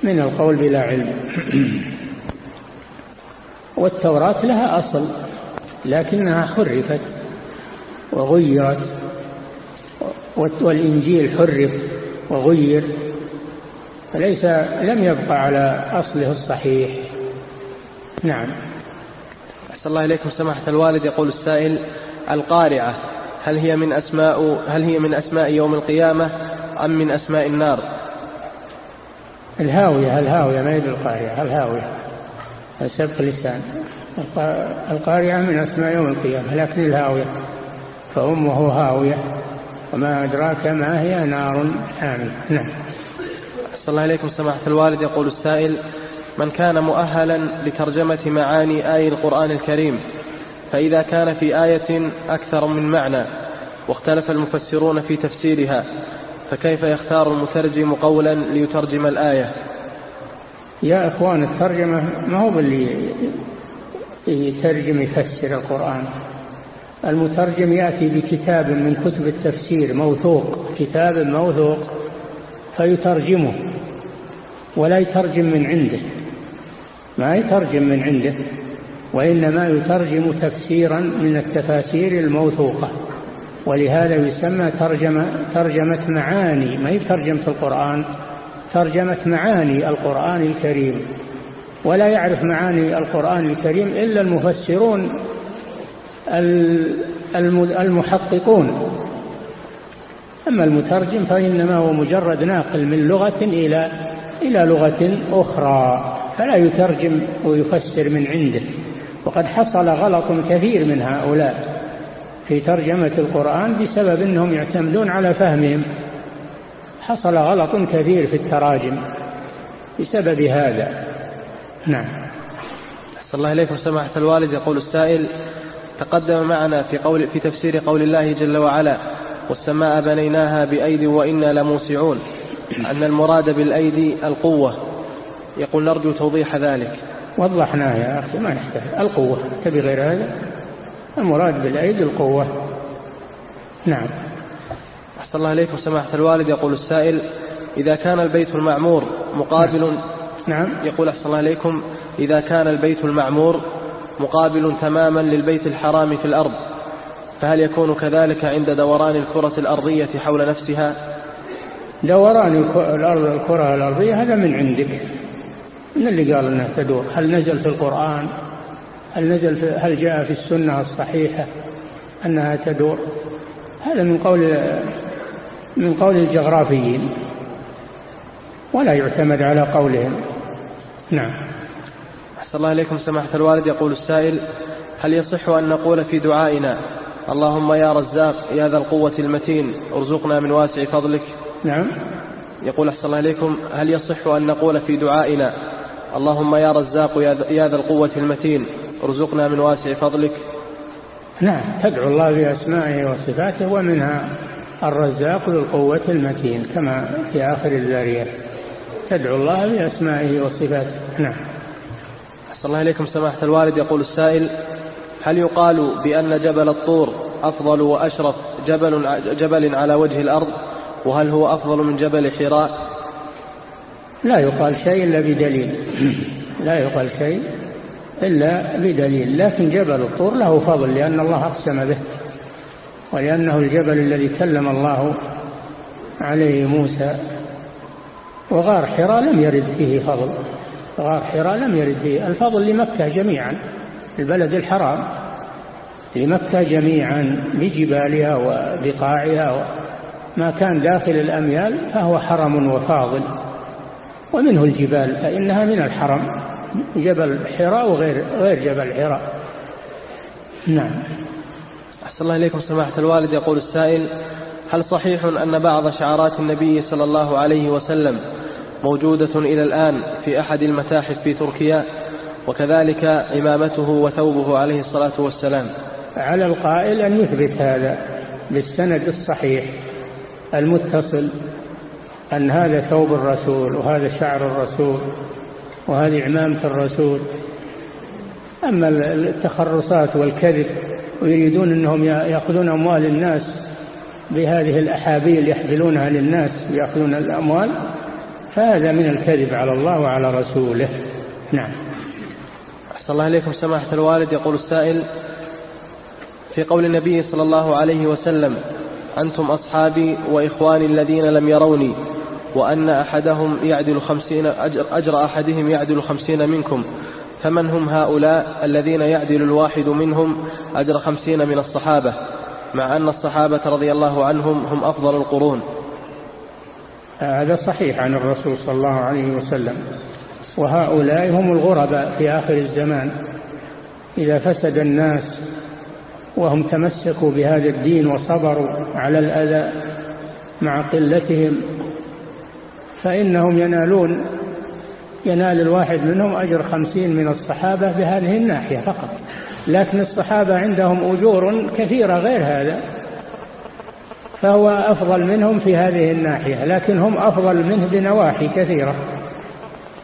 من القول بلا علم. والتوراة لها أصل لكنها حرفت وغيرت والإنجيل حرف وغير فليس لم يبقى على أصله الصحيح. نعم. أحسن الله إليكم سماحة الوالد. يقول السائل القارعة هل هي من أسماء هل هي من أسماء يوم القيامة أم من أسماء النار؟ الهاوية الهاوية ما يدري القارعة الهاوية سبق لسان القارعة من أسماء يوم القيامة لكن الهاوية فأمه هاوية. وما أدراك ما هي نار حامل نعم. أحسن الله إليكم سماحة الوالد. يقول السائل من كان مؤهلا لترجمة معاني آي القرآن الكريم فإذا كان في آية أكثر من معنى واختلف المفسرون في تفسيرها فكيف يختار المترجم قولا ليترجم الآية؟ يا إخوان الترجمة ما هو باللي يترجم يفسر القرآن. المترجم يأتي بكتاب من كتب التفسير موثوق كتاب موثوق فيترجمه ولا يترجم من عنده. ما يترجم من عنده وإنما يترجم تفسيرا من التفاسير الموثوقة. ولهذا يسمى ترجمة, ترجمة معاني ما هي ترجمة القرآن؟ ترجمة معاني القرآن الكريم. ولا يعرف معاني القرآن الكريم إلا المفسرون المحققون. أما المترجم فإنما هو مجرد ناقل من لغة إلى إلى لغة أخرى. فلا يترجم ويفسر من عنده. وقد حصل غلط كثير من هؤلاء في ترجمة القرآن بسبب أنهم يعتمدون على فهمهم. حصل غلط كثير في التراجم بسبب هذا. نعم. أحسن الله إليكم سماحة الوالد يقول السائل تقدم معنا في, قول في تفسير قول الله جل وعلا والسماء بنيناها بأيد وإنا لموسعون. أن المراد بالأيدي القوة. يقول نرجو توضيح ذلك. وضحناه يا أخي ما نحتاج. القوة تبي غير هذا؟ المراد بالأيدي القوة. نعم. أحسن الله إليكم سماحة الوالد يقول السائل إذا كان البيت المعمور مقابل نعم. يقول أحسن الله إليكم إذا كان البيت المعمور مقابل تماما للبيت الحرام في الأرض فهل يكون كذلك عند دوران الكرة الأرضية حول نفسها؟ دوران الأرض الكرة الأرضية هذا من عندك. من اللي قال أنها تدور؟ هل نزل في القرآن؟ هل نزل في هل جاء في السنة الصحيحة أنها تدور؟ هذا من قول من قول الجغرافيين ولا يعتمد على قولهم. نعم. أحسن الله إليكم. سماحة الوالد يقول السائل هل يصح أن نقول في دعائنا اللهم يا رزاق يا ذا القوة المتين ارزقنا من واسع فضلك؟ نعم. يقول أحسن الله إليكم هل يصح أن نقول في دعائنا اللهم يا رزاق يا ذا القوة المتين ارزقنا من واسع فضلك. نعم تدعو الله بأسمائه وصفاته ومنها الرزاق ذو القوة المتين كما في آخر الذاريات تدعو الله بأسمائه وصفاته. نعم. أحسن الله إليكم سماحة الوالد. يقول السائل هل يقال بأن جبل الطور أفضل وأشرف جبل, جبل على وجه الأرض؟ وهل هو أفضل من جبل حراء؟ لا يقال شيء إلا بدليل. لا يقال شيء إلا بدليل. لكن جبل الطور له فضل لأن الله أقسم به ولأنه الجبل الذي كلم الله عليه موسى. وغار حراء لم يرد فيه فضل. غار حراء لم يرد فيه. الفضل لمكة جميعا البلد الحرام لمكة جميعا بجبالها وبقاعها ما كان داخل الأميال فهو حرم وفاضل. ومنه الجبال فإنها من الحرم جبل حراء وغير غير جبل حراء. نعم. أحسن الله إليكم سماحة الوالد. يقول السائل هل صحيح أن بعض شعارات النبي صلى الله عليه وسلم موجودة إلى الآن في أحد المتاحف في تركيا؟ وكذلك إمامته وثوبه عليه الصلاة والسلام. على القائل أن يثبت هذا بالسند الصحيح المتصل أن هذا ثوب الرسول وهذا شعر الرسول وهذه عمامة الرسول. أما التخرصات والكذب ويريدون أنهم يأخذون أموال الناس بهذه الأحابيل يحبلونها للناس يأخذون الأموال فهذا من الكذب على الله وعلى رسوله. نعم. أحسن الله إليكم سماحة الوالد. يقول السائل في قول النبي صلى الله عليه وسلم أنتم أصحابي وإخواني الذين لم يروني. وأن أحدهم يعدل خمسين أجر, أجر أحدهم يعدل خمسين منكم. فمن هم هؤلاء الذين يعدل الواحد منهم أجر خمسين من الصحابة؟ مع أن الصحابة رضي الله عنهم هم أفضل القرون. هذا صحيح عن الرسول صلى الله عليه وسلم. وهؤلاء هم الغرباء في آخر الزمان. إذا فسد الناس وهم تمسكوا بهذا الدين وصبروا على الأذى مع قلتهم فإنهم ينالون ينال الواحد منهم أجر خمسين من الصحابة بهذه الناحية فقط. لكن الصحابة عندهم أجور كثيرة غير هذا فهو أفضل منهم في هذه الناحية لكن هم أفضل منه بنواحي كثيرة.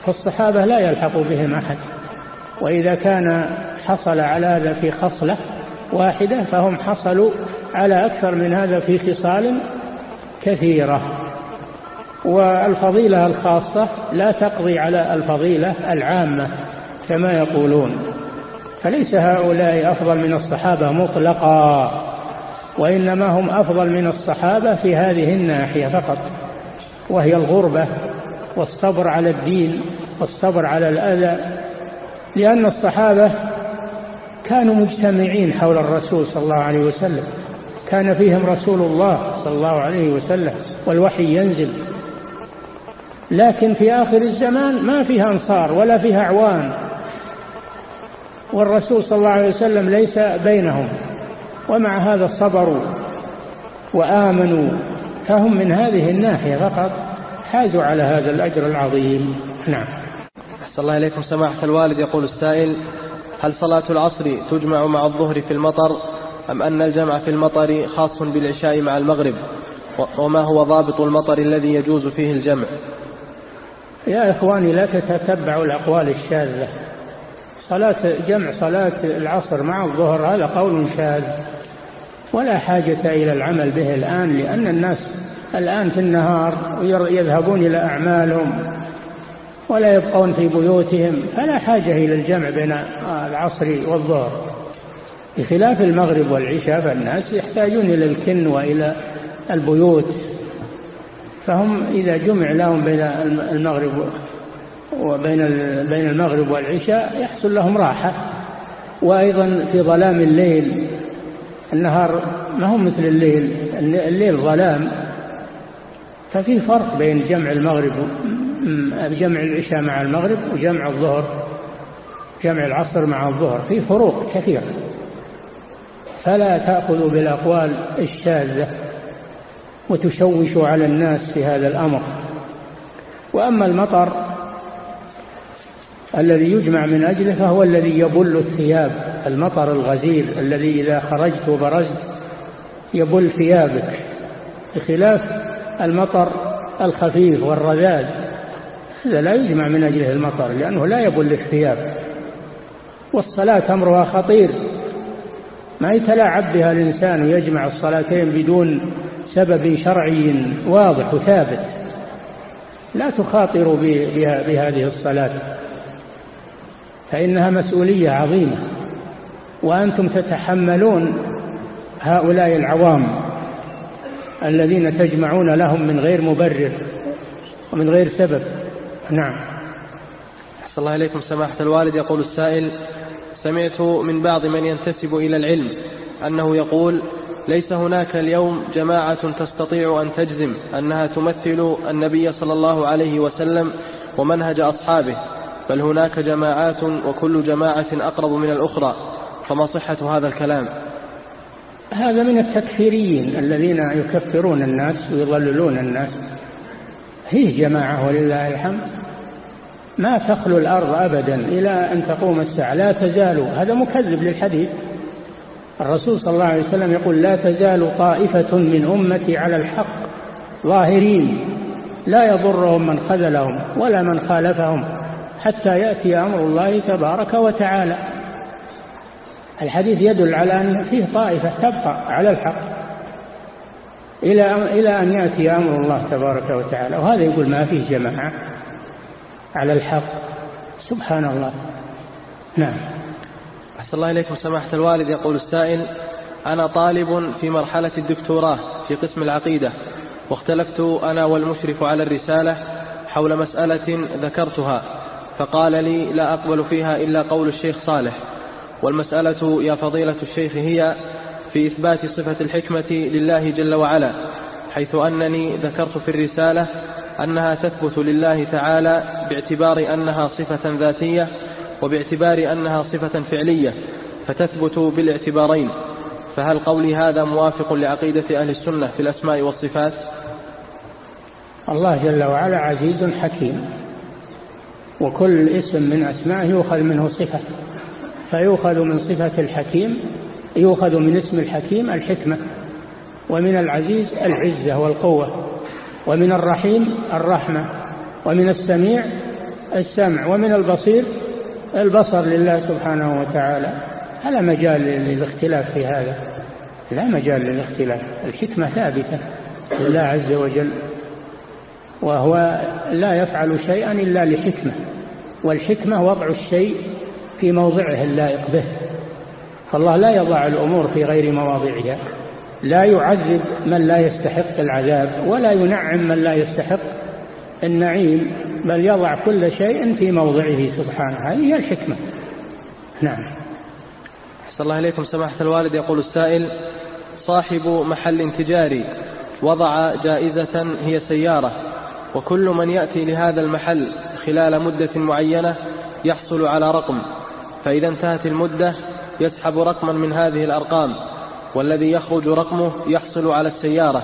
فالصحابة لا يلحق بهم أحد. وإذا كان حصل على هذا في خصلة واحدة فهم حصلوا على أكثر من هذا في خصال كثيرة. والفضيلة الخاصة لا تقضي على الفضيلة العامة كما يقولون. فليس هؤلاء أفضل من الصحابة مطلقا وإنما هم أفضل من الصحابة في هذه الناحية فقط. وهي الغربة والصبر على الدين والصبر على الأذى لأن الصحابة كانوا مجتمعين حول الرسول صلى الله عليه وسلم. كان فيهم رسول الله صلى الله عليه وسلم والوحي ينزل. لكن في آخر الزمان ما فيها أنصار ولا فيها أعوان. والرسول صلى الله عليه وسلم ليس بينهم ومع هذا صبروا وآمنوا. فهم من هذه الناحية فقط حازوا على هذا الأجر العظيم. نعم. أحسن الله إليكم. سماحة الوالد يقول السائل هل صلاة العصر تجمع مع الظهر في المطر أم أن الجمع في المطر خاص بالعشاء مع المغرب؟ وما هو ضابط المطر الذي يجوز فيه الجمع؟ يا إخواني لا تتتبعوا الأقوال الشاذة. صلاة جمع صلاة العصر مع الظهر هذا قول شاذ. ولا حاجة إلى العمل به الآن لأن الناس الآن في النهار يذهبون إلى أعمالهم ولا يبقون في بيوتهم فلا حاجة إلى الجمع بين العصر والظهر. بخلاف المغرب والعشاء فالناس يحتاجون إلى الكن وإلى البيوت. فهم إذا جمع لهم بين المغرب وبين بين المغرب والعشاء يحصل لهم راحة. وأيضا في ظلام الليل النهار ما هو مثل الليل الليل ظلام. ففي فرق بين جمع المغرب جمع العشاء مع المغرب وجمع الظهر جمع العصر مع الظهر. في فروق كثيرة. فلا تأخذوا بالأقوال الشاذة. وتشوشوا على الناس في هذا الأمر. وأما المطر الذي يجمع من أجله فهو الذي يبل الثياب المطر الغزير الذي إذا خرجت وبرزت يبل ثيابك بخلاف المطر الخفيف والرذاذ. هذا لا يجمع من أجله المطر لأنه لا يبل الثياب. والصلاة أمرها خطير. ما يتلاعب بها الإنسان ويجمع الصلاتين بدون سبب شرعي واضح وثابت. لا تخاطروا بهذه الصلاة. فإنها مسؤولية عظيمة. وأنتم تتحملون هؤلاء العوام الذين تجمعون لهم من غير مبرر ومن غير سبب. نعم. أحسن الله إليكم سماحة الوالد. يقول السائل سمعت من بعض من ينتسب إلى العلم أنه يقول ليس هناك اليوم جماعة تستطيع أن تجزم أنها تمثل النبي صلى الله عليه وسلم ومنهج أصحابه بل هناك جماعات وكل جماعة أقرب من الأخرى فما صحة هذا الكلام؟ هذا من التكفيريين الذين يكفرون الناس ويضللون الناس. هي جماعة ولله الحمد. ما تخلو الأرض أبدا إلى أن تقوم الساعة. لا تزال. هذا مكذب للحديث. الرسول صلى الله عليه وسلم يقول لا تزال طائفة من أمتي على الحق ظاهرين لا يضرهم من خذلهم ولا من خالفهم حتى يأتي أمر الله تبارك وتعالى. الحديث يدل على أن فيه طائفة تبقى على الحق إلى إلى أن يأتي أمر الله تبارك وتعالى وهذا يقول ما فيه جماعة على الحق. سبحان الله. نعم. أحسن الله إليكم سماحة الوالد. يقول السائل أنا طالب في مرحلة الدكتوراه في قسم العقيدة واختلفت أنا والمشرف على الرسالة حول مسألة ذكرتها فقال لي لا أقبل فيها إلا قول الشيخ صالح. والمسألة يا فضيلة الشيخ هي في إثبات صفة الحكمة لله جل وعلا حيث أنني ذكرت في الرسالة أنها تثبت لله تعالى باعتبار أنها صفة ذاتية وباعتبار أنها صفة فعلية فتثبت بالاعتبارين فهل قولي هذا موافق لعقيدة أهل السنة في الأسماء والصفات؟ الله جل وعلا عزيز حكيم وكل اسم من أسمائه يؤخذ منه صفة فيؤخذ من صفة الحكيم يؤخذ من اسم الحكيم الحكمة ومن العزيز العزة والقوة ومن الرحيم الرحمة ومن السميع السمع ومن البصير البصر لله سبحانه وتعالى. هل مجال للاختلاف في هذا. لا مجال للاختلاف. الحكمة ثابتة لله عز وجل وهو لا يفعل شيئا إلا لحكمة والحكمة وضع الشيء في موضعه اللائق به. فالله لا يضع الأمور في غير مواضعها لا يعذب من لا يستحق العذاب ولا ينعم من لا يستحق النعيم. بل يضع كل شيء في موضعه سبحانه. هذه هي الحكمة. نعم. أحسن الله إليكم. سماحة الوالد يقول السائل صاحب محل تجاري وضع جائزة هي سيارة وكل من يأتي لهذا المحل خلال مدة معينة يحصل على رقم. فإذا انتهت المدة يسحب رقما من هذه الأرقام والذي يخرج رقمه يحصل على السيارة.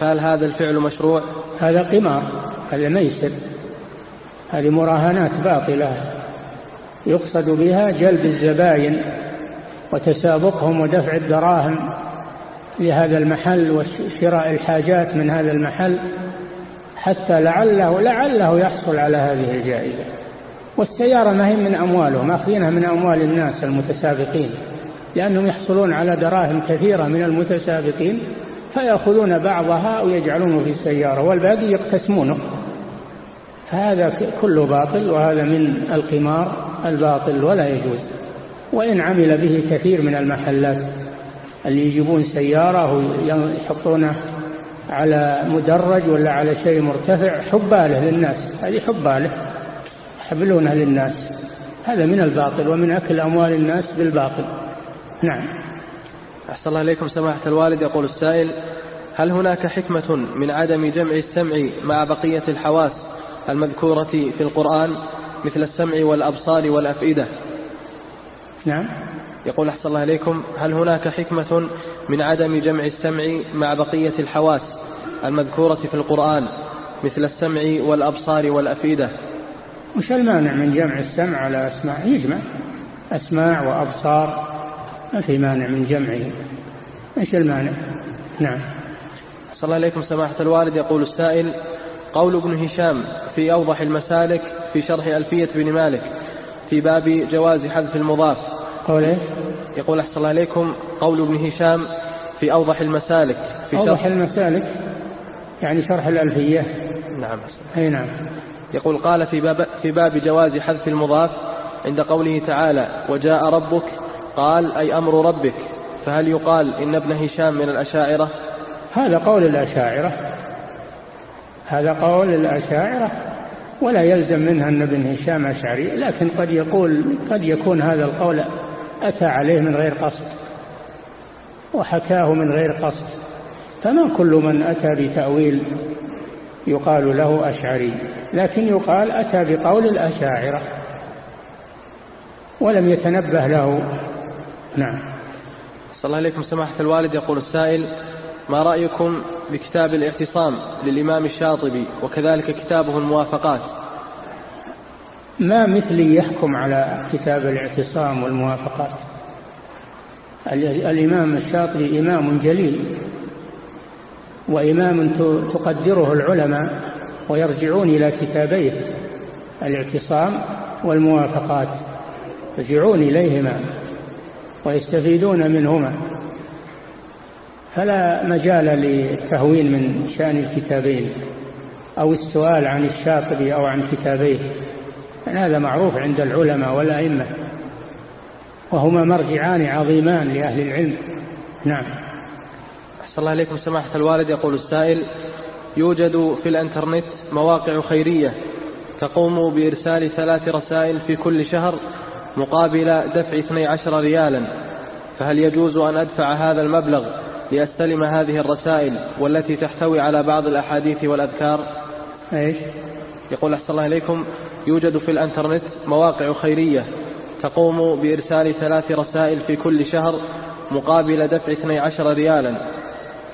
فهل هذا الفعل مشروع؟ هذا قمار هذا ميسر. هذه مراهنات باطلة يقصد بها جلب الزباين وتسابقهم ودفع الدراهم لهذا المحل وشراء الحاجات من هذا المحل حتى لعله لعله يحصل على هذه الجائزة. والسيارة ما هي من أموالهم أخذينها من أموال الناس المتسابقين لأنهم يحصلون على دراهم كثيرة من المتسابقين فيأخذون بعضها ويجعلونه في السيارة والباقي يقتسمونه. هذا كله باطل وهذا من القمار الباطل ولا يجوز. وإن عمل به كثير من المحلات اللي يجيبون سيارة ويحطونه على مدرج ولا على شيء مرتفع حباله للناس. هذه حباله يحبلونها للناس. هذا من الباطل ومن أكل أموال الناس بالباطل. نعم. أحسن الله إليكم سماحة الوالد. يقول السائل هل هناك حكمة من عدم جمع السمع مع بقية الحواس؟ المذكورة في القرآن مثل السمع والأبصار والأفئدة. نعم. يقول أحسن الله إليكم هل هناك حكمة من عدم جمع السمع مع بقية الحواس المذكورة في القرآن مثل السمع والأبصار والأفئدة؟ وش المانع من جمع السمع على أسماع يجمع. أسماع وأبصار ما في مانع من جمعه. إيش المانع؟ نعم. صلى الله عليكم سماحة الوالد يقول السائل قول ابن هشام في أوضح المسالك في شرح ألفية بن مالك في باب جواز حذف المضاف. قول إيه يقول أحسن الله عليكم قول ابن هشام في أوضح المسالك في أوضح شرح المسالك يعني شرح الألفية. نعم أي نعم. يقول قال في باب, في باب جواز حذف المضاف عند قوله تعالى وجاء ربك قال أي أمر ربك فهل يقال إن ابن هشام من الأشاعرة؟ هذا قول الأشاعرة. هذا قول الأشاعرة ولا يلزم منها أن ابن هشام أشعري لكن قد يقول قد يكون هذا القول أتى عليه من غير قصد وحكاه من غير قصد. فما كل من أتى بتأويل يقال له أشعري لكن يقال أتى بقول الأشاعرة ولم يتنبه له. نعم. صلى الله عليكم سماحة الوالد يقول السائل ما رأيكم بكتاب الاعتصام للإمام الشاطبي وكذلك كتابه الموافقات. ما مثلي يحكم على كتاب الاعتصام والموافقات؟ الإمام الشاطبي إمام جليل وإمام تقدره العلماء ويرجعون إلى كتابيه الاعتصام والموافقات يرجعون إليهما ويستفيدون منهما. فلا مجال للتهوين من شأن الكتابين أو السؤال عن الشاطبي أو عن كتابيه. يعني هذا معروف عند العلماء والأئمة. وهما مرجعان عظيمان لأهل العلم. نعم. أحسن الله عليكم سماحة الوالد يقول السائل يوجد في الإنترنت مواقع خيرية تقوم بإرسال ثلاث رسائل في كل شهر مقابل دفع 12 ريالا. فهل يجوز أن أدفع هذا المبلغ؟ لأستلم هذه الرسائل والتي تحتوي على بعض الأحاديث والأذكار. إيش؟ يقول أحسن الله إليكم يوجد في الأنترنت مواقع خيرية تقوم بإرسال ثلاث رسائل في كل شهر مقابل دفع 12 ريالا.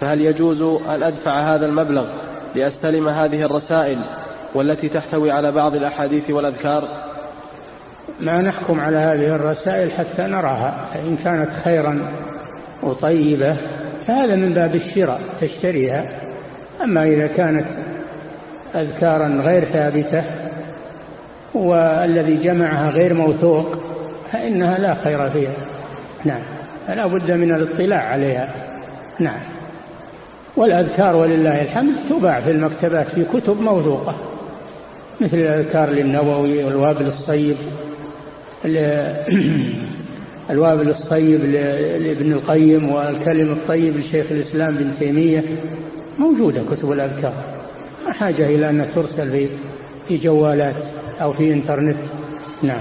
فهل يجوز أن أدفع هذا المبلغ لأستلم هذه الرسائل والتي تحتوي على بعض الأحاديث والأذكار؟ ما نحكم على هذه الرسائل حتى نراها إن كانت خيرا وطيبة فهذا من باب الشراء تشتريها. أما إذا كانت أذكارا غير ثابتة والذي جمعها غير موثوق فإنها لا خير فيها. نعم. فلا بد من الاطلاع عليها. نعم. والأذكار ولله الحمد تباع في المكتبات في كتب موثوقة مثل الأذكار للنووي والوابل الصيب الوابل الصيب لابن القيم والكلم الطيب لشيخ الإسلام بن تيمية موجودة كتب الأذكار. ما حاجة إلى أن ترسل في في جوالات أو في إنترنت. نعم.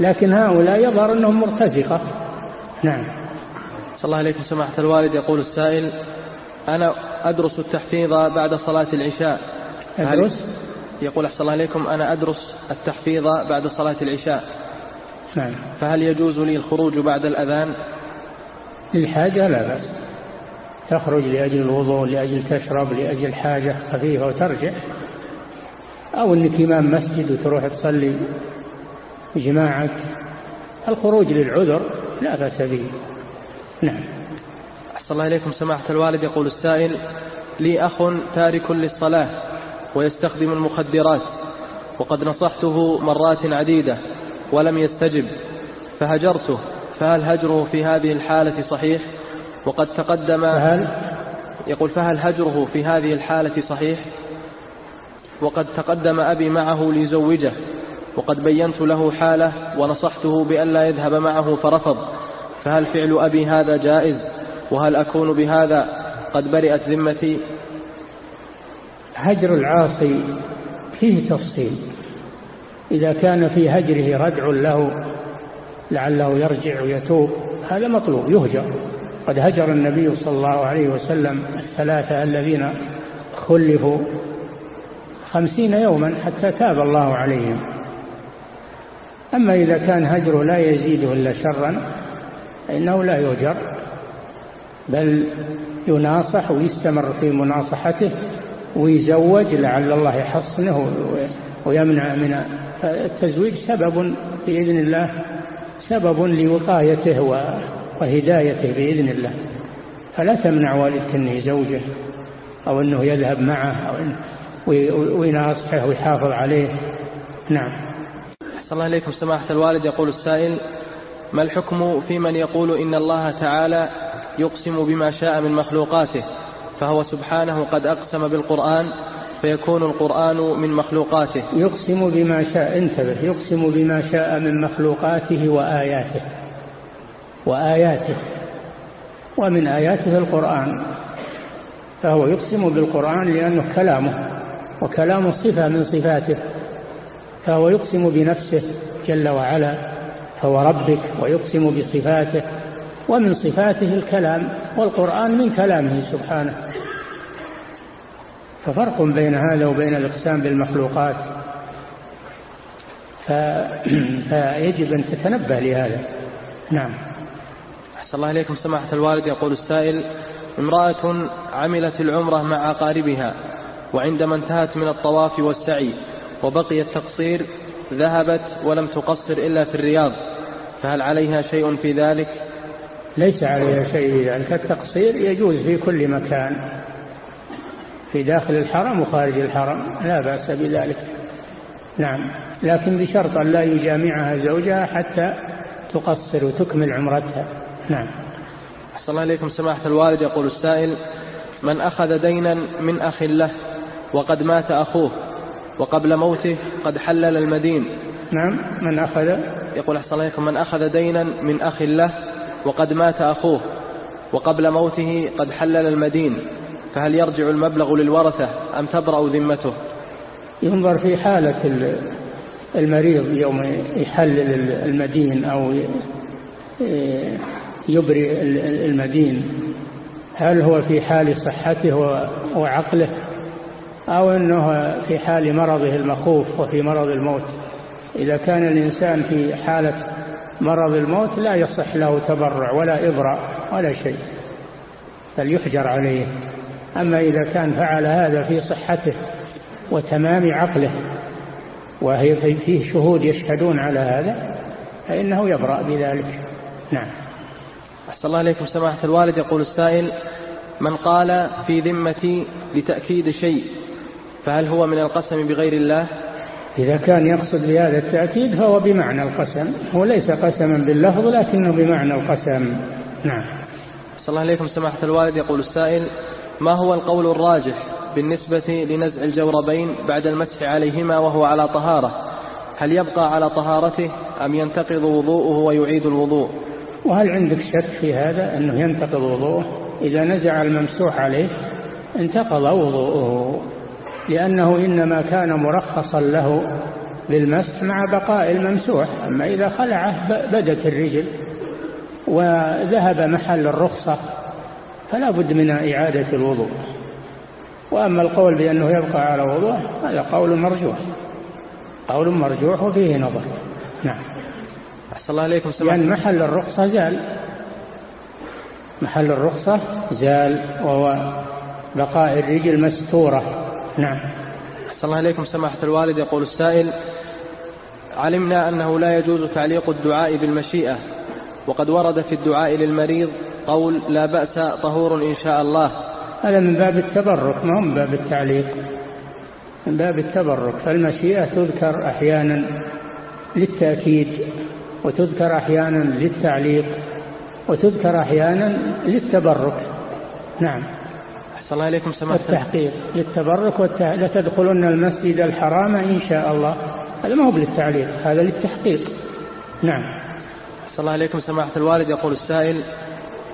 لكن هؤلاء يظهر أنهم مرتزقة. نعم. صلى الله عليكم سماحة الوالد يقول السائل أنا أدرس التحفيظ بعد صلاة العشاء. أدرس؟ يقول أحسن الله عليكم أنا أدرس التحفيظ بعد صلاة العشاء. نعم. فهل يجوز لي الخروج بعد الأذان؟ للحاجة لا بأس. تخرج لأجل الوضوء لأجل تشرب لأجل حاجة خفيفة وترجع. أو أنك إمام مسجد وتروح تصلي جماعك الخروج للعذر لا بأس به. نعم. أحسن الله إليكم. سماحة الوالد يقول السائل لي أخ تارك للصلاة ويستخدم المخدرات وقد نصحته مرات عديدة. ولم يستجب فهجرته فهل هجره في هذه الحالة صحيح؟ وقد تقدم فهل؟ يقول فهل هجره في هذه الحالة صحيح؟ وقد تقدم أبي معه ليزوجه وقد بينت له حاله ونصحته بأن لا يذهب معه فرفض فهل فعل أبي هذا جائز؟ وهل أكون بهذا قد برئت ذمتي؟ هجر العاصي فيه تفصيل. إذا كان في هجره ردع له لعله يرجع ويتوب هذا مطلوب يهجر. قد هجر النبي صلى الله عليه وسلم الثلاثة الذين خلفوا خمسين يوما حتى تاب الله عليهم. أما إذا كان هجره لا يزيده إلا شرا فإنه لا يهجر بل يناصح ويستمر في مناصحته ويزوج لعل الله يحصنه ويمنع من التزويج سبب بإذن الله سبب لوقايته وهدايته بإذن الله. فلا تمنع والدك أنه يزوجه أو أنه يذهب معه أو ويناصحه ويحافظ عليه. نعم. أحسن الله إليكم. سماحة الوالد يقول السائل ما الحكم في من يقول إن الله تعالى يقسم بما شاء من مخلوقاته؟ فهو سبحانه قد أقسم بالقرآن فيكون القرآن من مخلوقاته. يقسم بما شاء انتبه يقسم بما شاء من مخلوقاته وآياته. وآياته. ومن آياته القرآن. فهو يقسم بالقرآن لأنه كلامه وكلامه صفة من صفاته. فهو يقسم بنفسه جل وعلا فهو ربك ويقسم بصفاته. ومن صفاته الكلام والقرآن من كلامه سبحانه. ففرق بين هذا وبين الإقسام بالمخلوقات. فيجب أن تتنبه لهذا. نعم. أحسن الله إليكم. سماحة الوالد يقول السائل امرأة عملت العمرة مع أقاربها وعندما انتهت من الطواف والسعي وبقي التقصير ذهبت ولم تقصر إلا في الرياض. فهل عليها شيء في ذلك؟ ليس عليها شيء في ذلك. التقصير يجوز في كل مكان. في داخل الحرم وخارج الحرم لا بأس بذلك. نعم لكن بشرط أن لا يجامعها زوجها حتى تقصر وتكمل عمرتها. نعم. أحسن الله إليكم سماحة الوالد يقول السائل من أخذ دينا من أخ له وقد مات أخوه وقبل موته قد حلل المدين. نعم من أخذ؟ يقول أحسن الله من أخذ دينا من أخ له وقد مات أخوه وقبل موته قد حلل المدين. فهل يرجع المبلغ للورثة أم تبرأ ذمته؟ ينظر في حالة المريض يوم يحلل المدين أو يبرئ المدين. هل هو في حال صحته وعقله أو أنه في حال مرضه المخوف وفي مرض الموت؟ إذا كان الإنسان في حالة مرض الموت لا يصح له تبرع ولا إبراء ولا شيء بل يحجر عليه. أما إذا كان فعل هذا في صحته وتمام عقله وهي فيه شهود يشهدون على هذا فإنه يبرأ بذلك. نعم. أحسن الله عليكم سماحة الوالد. يقول السائل من قال في ذمتي لتأكيد شيء فهل هو من القسم بغير الله؟ إذا كان يقصد بهذا التأكيد فهو بمعنى القسم هو ليس قسما باللفظ لكنه بمعنى القسم. نعم. صلى الله عليكم سماحة الوالد. يقول السائل ما هو القول الراجح بالنسبة لنزع الجوربين بعد المسح عليهما وهو على طهارة؟ هل يبقى على طهارته أم ينتقض وضوءه ويعيد الوضوء؟ وهل عندك شك في هذا أنه ينتقض وضوءه؟ إذا نزع الممسوح عليه انتقض وضوءه لأنه إنما كان مرخصا له بالمسح مع بقاء الممسوح أما إذا خلعه بدت الرجل وذهب محل الرخصة فلا بد من إعادة الوضوء. وأما القول بأنه يبقى على وضوء هذا قول مرجوح. قول مرجوح وفيه نظر. نعم. أحسن الله عليكم لأن يعني محل الرخصة زال محل الرخصة زال وهو بقاء الرجل مستورة. نعم. أحسن الله عليكم سماحة الوالد. يقول السائل علمنا أنه لا يجوز تعليق الدعاء بالمشيئة وقد ورد في الدعاء للمريض قول لا بأس طهور إن شاء الله. هذا من باب التبرك ما هو من باب التعليق؟ من باب التبرك فالمشيئة تذكر أحيانا للتأكيد وتذكر أحيانا للتعليق وتذكر أحيانا للتبرك. نعم. أحسن الله إليكم سماحة التحقيق للتبرك. لتدخلن المسجد الحرام إن شاء الله. هذا ما هو للتعليق هذا للتحقيق. نعم. أحسن الله إليكم سماحة الوالد يقول السائل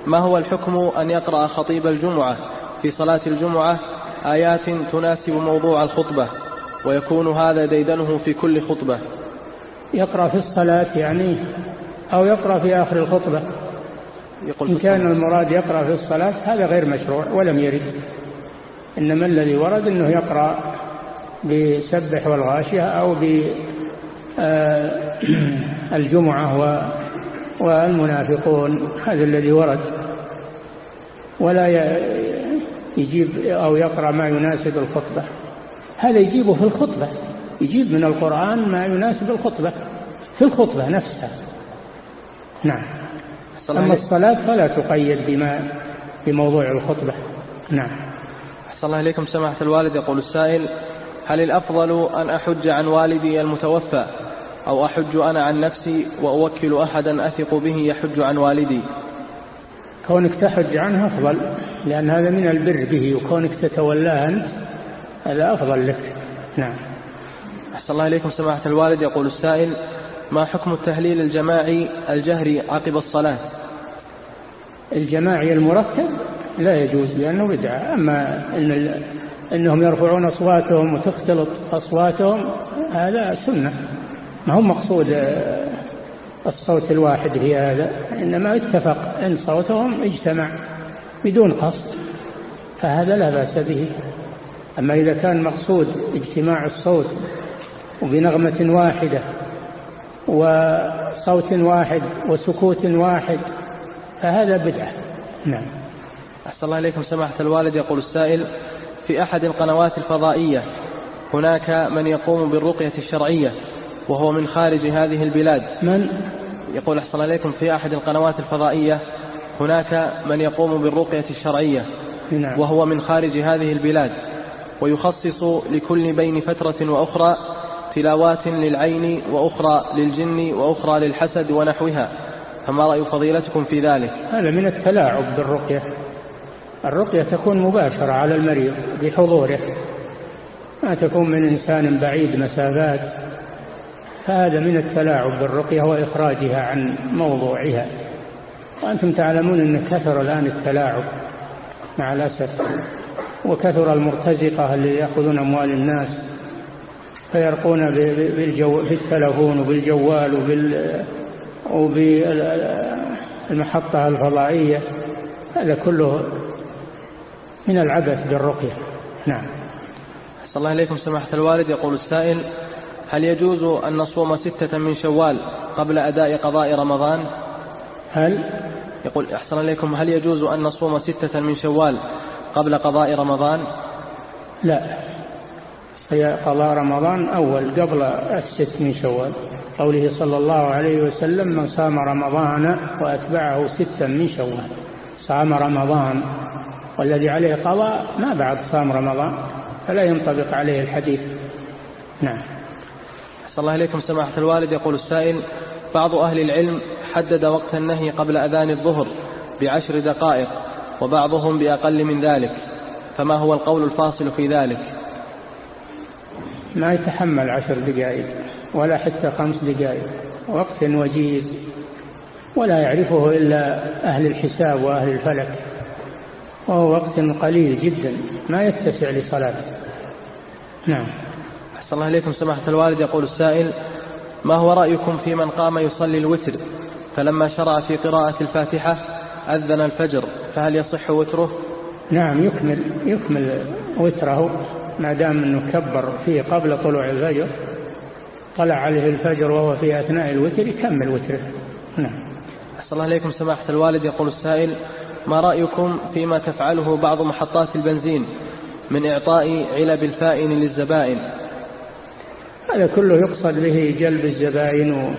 ما هو الحكم أن يقرأ خطيب الجمعة في صلاة الجمعة؟ آيات تناسب موضوع الخطبة ويكون هذا ديدنه في كل خطبة. يقرأ في الصلاة يعني أو يقرأ في آخر الخطبة. يقول إن كان المراد يقرأ في الصلاة هذا غير مشروع ولم يرد. إنما الذي ورد أنه يقرأ بسبح والغاشية أو بالجمعة آه، والمنافقون هذا الذي ورد. ولا يجيب أو يقرأ ما يناسب الخطبة. هذا يجيبه في الخطبة. يجيب من القرآن ما يناسب الخطبة. في الخطبة نفسها. نعم. أما الصلاة فلا تقيد بما بموضوع الخطبة. نعم. أحسن الله إليكم سماحة الوالد. يقول السائل هل الأفضل أن أحج عن والدي المتوفى أو أحج أنا عن نفسي وأوكل أحدا أثق به يحج عن والدي. كونك تحج عنه أفضل لأن هذا من البر به وكونك تتولاه أنت هذا أفضل لك. نعم. أحسن الله إليكم سماحة الوالد. يقول السائل ما حكم التهليل الجماعي الجهري عقب الصلاة؟ الجماعي المرتب لا يجوز لأنه بدعة. أما إن أنهم يرفعون أصواتهم وتختلط أصواتهم هذا سنة. ما هو مقصود آه، الصوت الواحد في هذا؟ إنما اتفق أن صوتهم اجتمع بدون قصد فهذا لا بأس به. أما إذا كان مقصود اجتماع الصوت وبنغمة واحدة وصوت واحد وسكوت واحد فهذا بدعة. نعم. أحسن الله إليكم. سماحة الوالد يقول السائل في أحد القنوات الفضائية هناك من يقوم بالرقية الشرعية وهو من خارج هذه البلاد. من؟ يقول أحسن الله إليكم في أحد القنوات الفضائية هناك من يقوم بالرقية الشرعية نعم. وهو من خارج هذه البلاد ويخصص لكل بين فترة وأخرى تلاوات للعين وأخرى للجن وأخرى للحسد ونحوها. فما رأي فضيلتكم في ذلك؟ هذا من التلاعب بالرقية. الرقية تكون مباشرة على المريض بحضوره. ما تكون من إنسان بعيد مسافات. فهذا من التلاعب بالرقية وإخراجها عن موضوعها. وأنتم تعلمون أن كثر الآن التلاعب مع الأسف وكثر المرتزقة اللي يأخذون أموال الناس فيرقون في التلفون وبالجوال وبال وبالمحطة الفضائية. هذا كله من العبث بالرقية. نعم. صلى الله عليكم سماحة الوالد. يقول السائل هل يجوز أن نصوم ستة من شوال قبل أداء قضاء رمضان؟ هل؟ يقول أحسن عليكم هل يجوز أن نصوم ستة من شوال قبل قضاء رمضان؟ لا. هي قضاء رمضان أول قبل الست من شوال. قوله صلى الله عليه وسلم من صام رمضان وأتبعه ستا من شوال. صام رمضان. والذي عليه قضاء ما بعد صام رمضان فلا ينطبق عليه الحديث. نعم. صلى الله عليكم سماحة الوالد. يقول السائل بعض أهل العلم حدد وقت النهي قبل أذان الظهر بعشر دقائق وبعضهم بأقل من ذلك. فما هو القول الفاصل في ذلك؟ ما يتحمل عشر دقائق ولا حتى خمس دقائق وقت وجيز ولا يعرفه إلا أهل الحساب وأهل الفلك. وهو وقت قليل جدا ما يتسع لصلاة نعم. أحسن الله إليكم سماحة الوالد. يقول السائل ما هو رأيكم في من قام يصلي الوتر؟ فلما شرع في قراءة الفاتحة أذن الفجر فهل يصح وتره؟ نعم يكمل يكمل وتره ما دام أنه كبر فيه قبل طلوع الفجر. طلع عليه الفجر وهو في أثناء الوتر يكمل وتره. نعم. أحسن الله إليكم سماحة الوالد. يقول السائل ما رأيكم فيما تفعله بعض محطات البنزين من إعطاء علب الفائن للزبائن؟ هذا كله يقصد به جلب الزبائن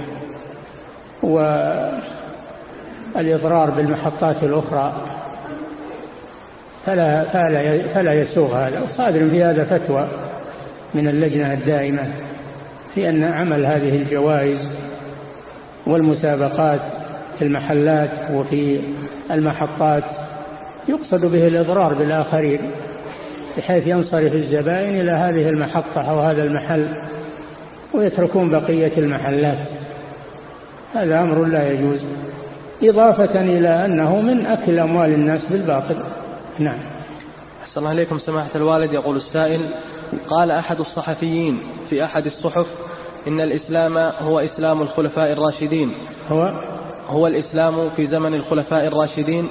والإضرار بالمحطات الأخرى. فلا, فلا, فلا يسوغ هذا. وصادر في هذا فتوى من اللجنة الدائمة في أن عمل هذه الجوائز والمسابقات في المحلات وفي المحطات يقصد به الإضرار بالآخرين بحيث ينصرف الزبائن إلى هذه المحطة أو هذا المحل ويتركون بقية المحلات. هذا أمر لا يجوز إضافة إلى أنه من أكل أموال الناس بالباطل. نعم. أحسن الله إليكم سماحة الوالد. يقول السائل قال أحد الصحفيين في أحد الصحف إن الإسلام هو إسلام الخلفاء الراشدين. هو؟ هو الإسلام في زمن الخلفاء الراشدين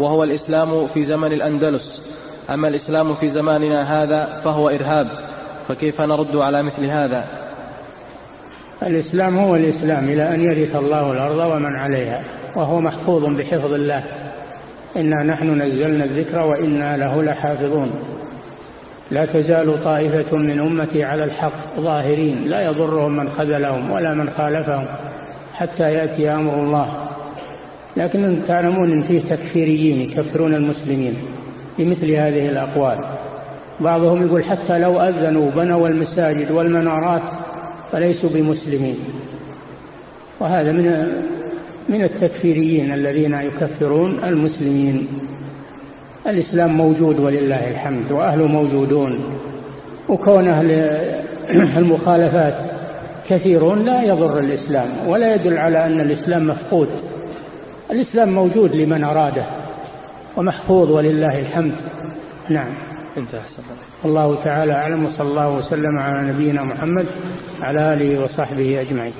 وهو الإسلام في زمن الأندلس. أما الإسلام في زماننا هذا فهو إرهاب فكيف نرد على مثل هذا؟ الإسلام هو الإسلام إلى أن يرث الله الأرض ومن عليها وهو محفوظ بحفظ الله. إنا نحن نزلنا الذكر وإنا له لحافظون. لا تزال طائفة من أمتي على الحق ظاهرين لا يضرهم من خذلهم ولا من خالفهم حتى يأتي أمر الله. لكن تعلمون أن فيه تكفيريين يكفرون المسلمين بمثل هذه الأقوال. بعضهم يقول حتى لو أذنوا بنوا المساجد والمنارات فليسوا بمسلمين. وهذا من من التكفيريين الذين يكفرون المسلمين. الإسلام موجود ولله الحمد وأهله موجودون. وكون أهل المخالفات كثيرون لا يضر الإسلام ولا يدل على أن الإسلام مفقود. الإسلام موجود لمن أراده ومحفوظ ولله الحمد. نعم. انتهى. الله تعالى أعلم وصلى الله وسلم على نبينا محمد على آله وصحبه أجمعين.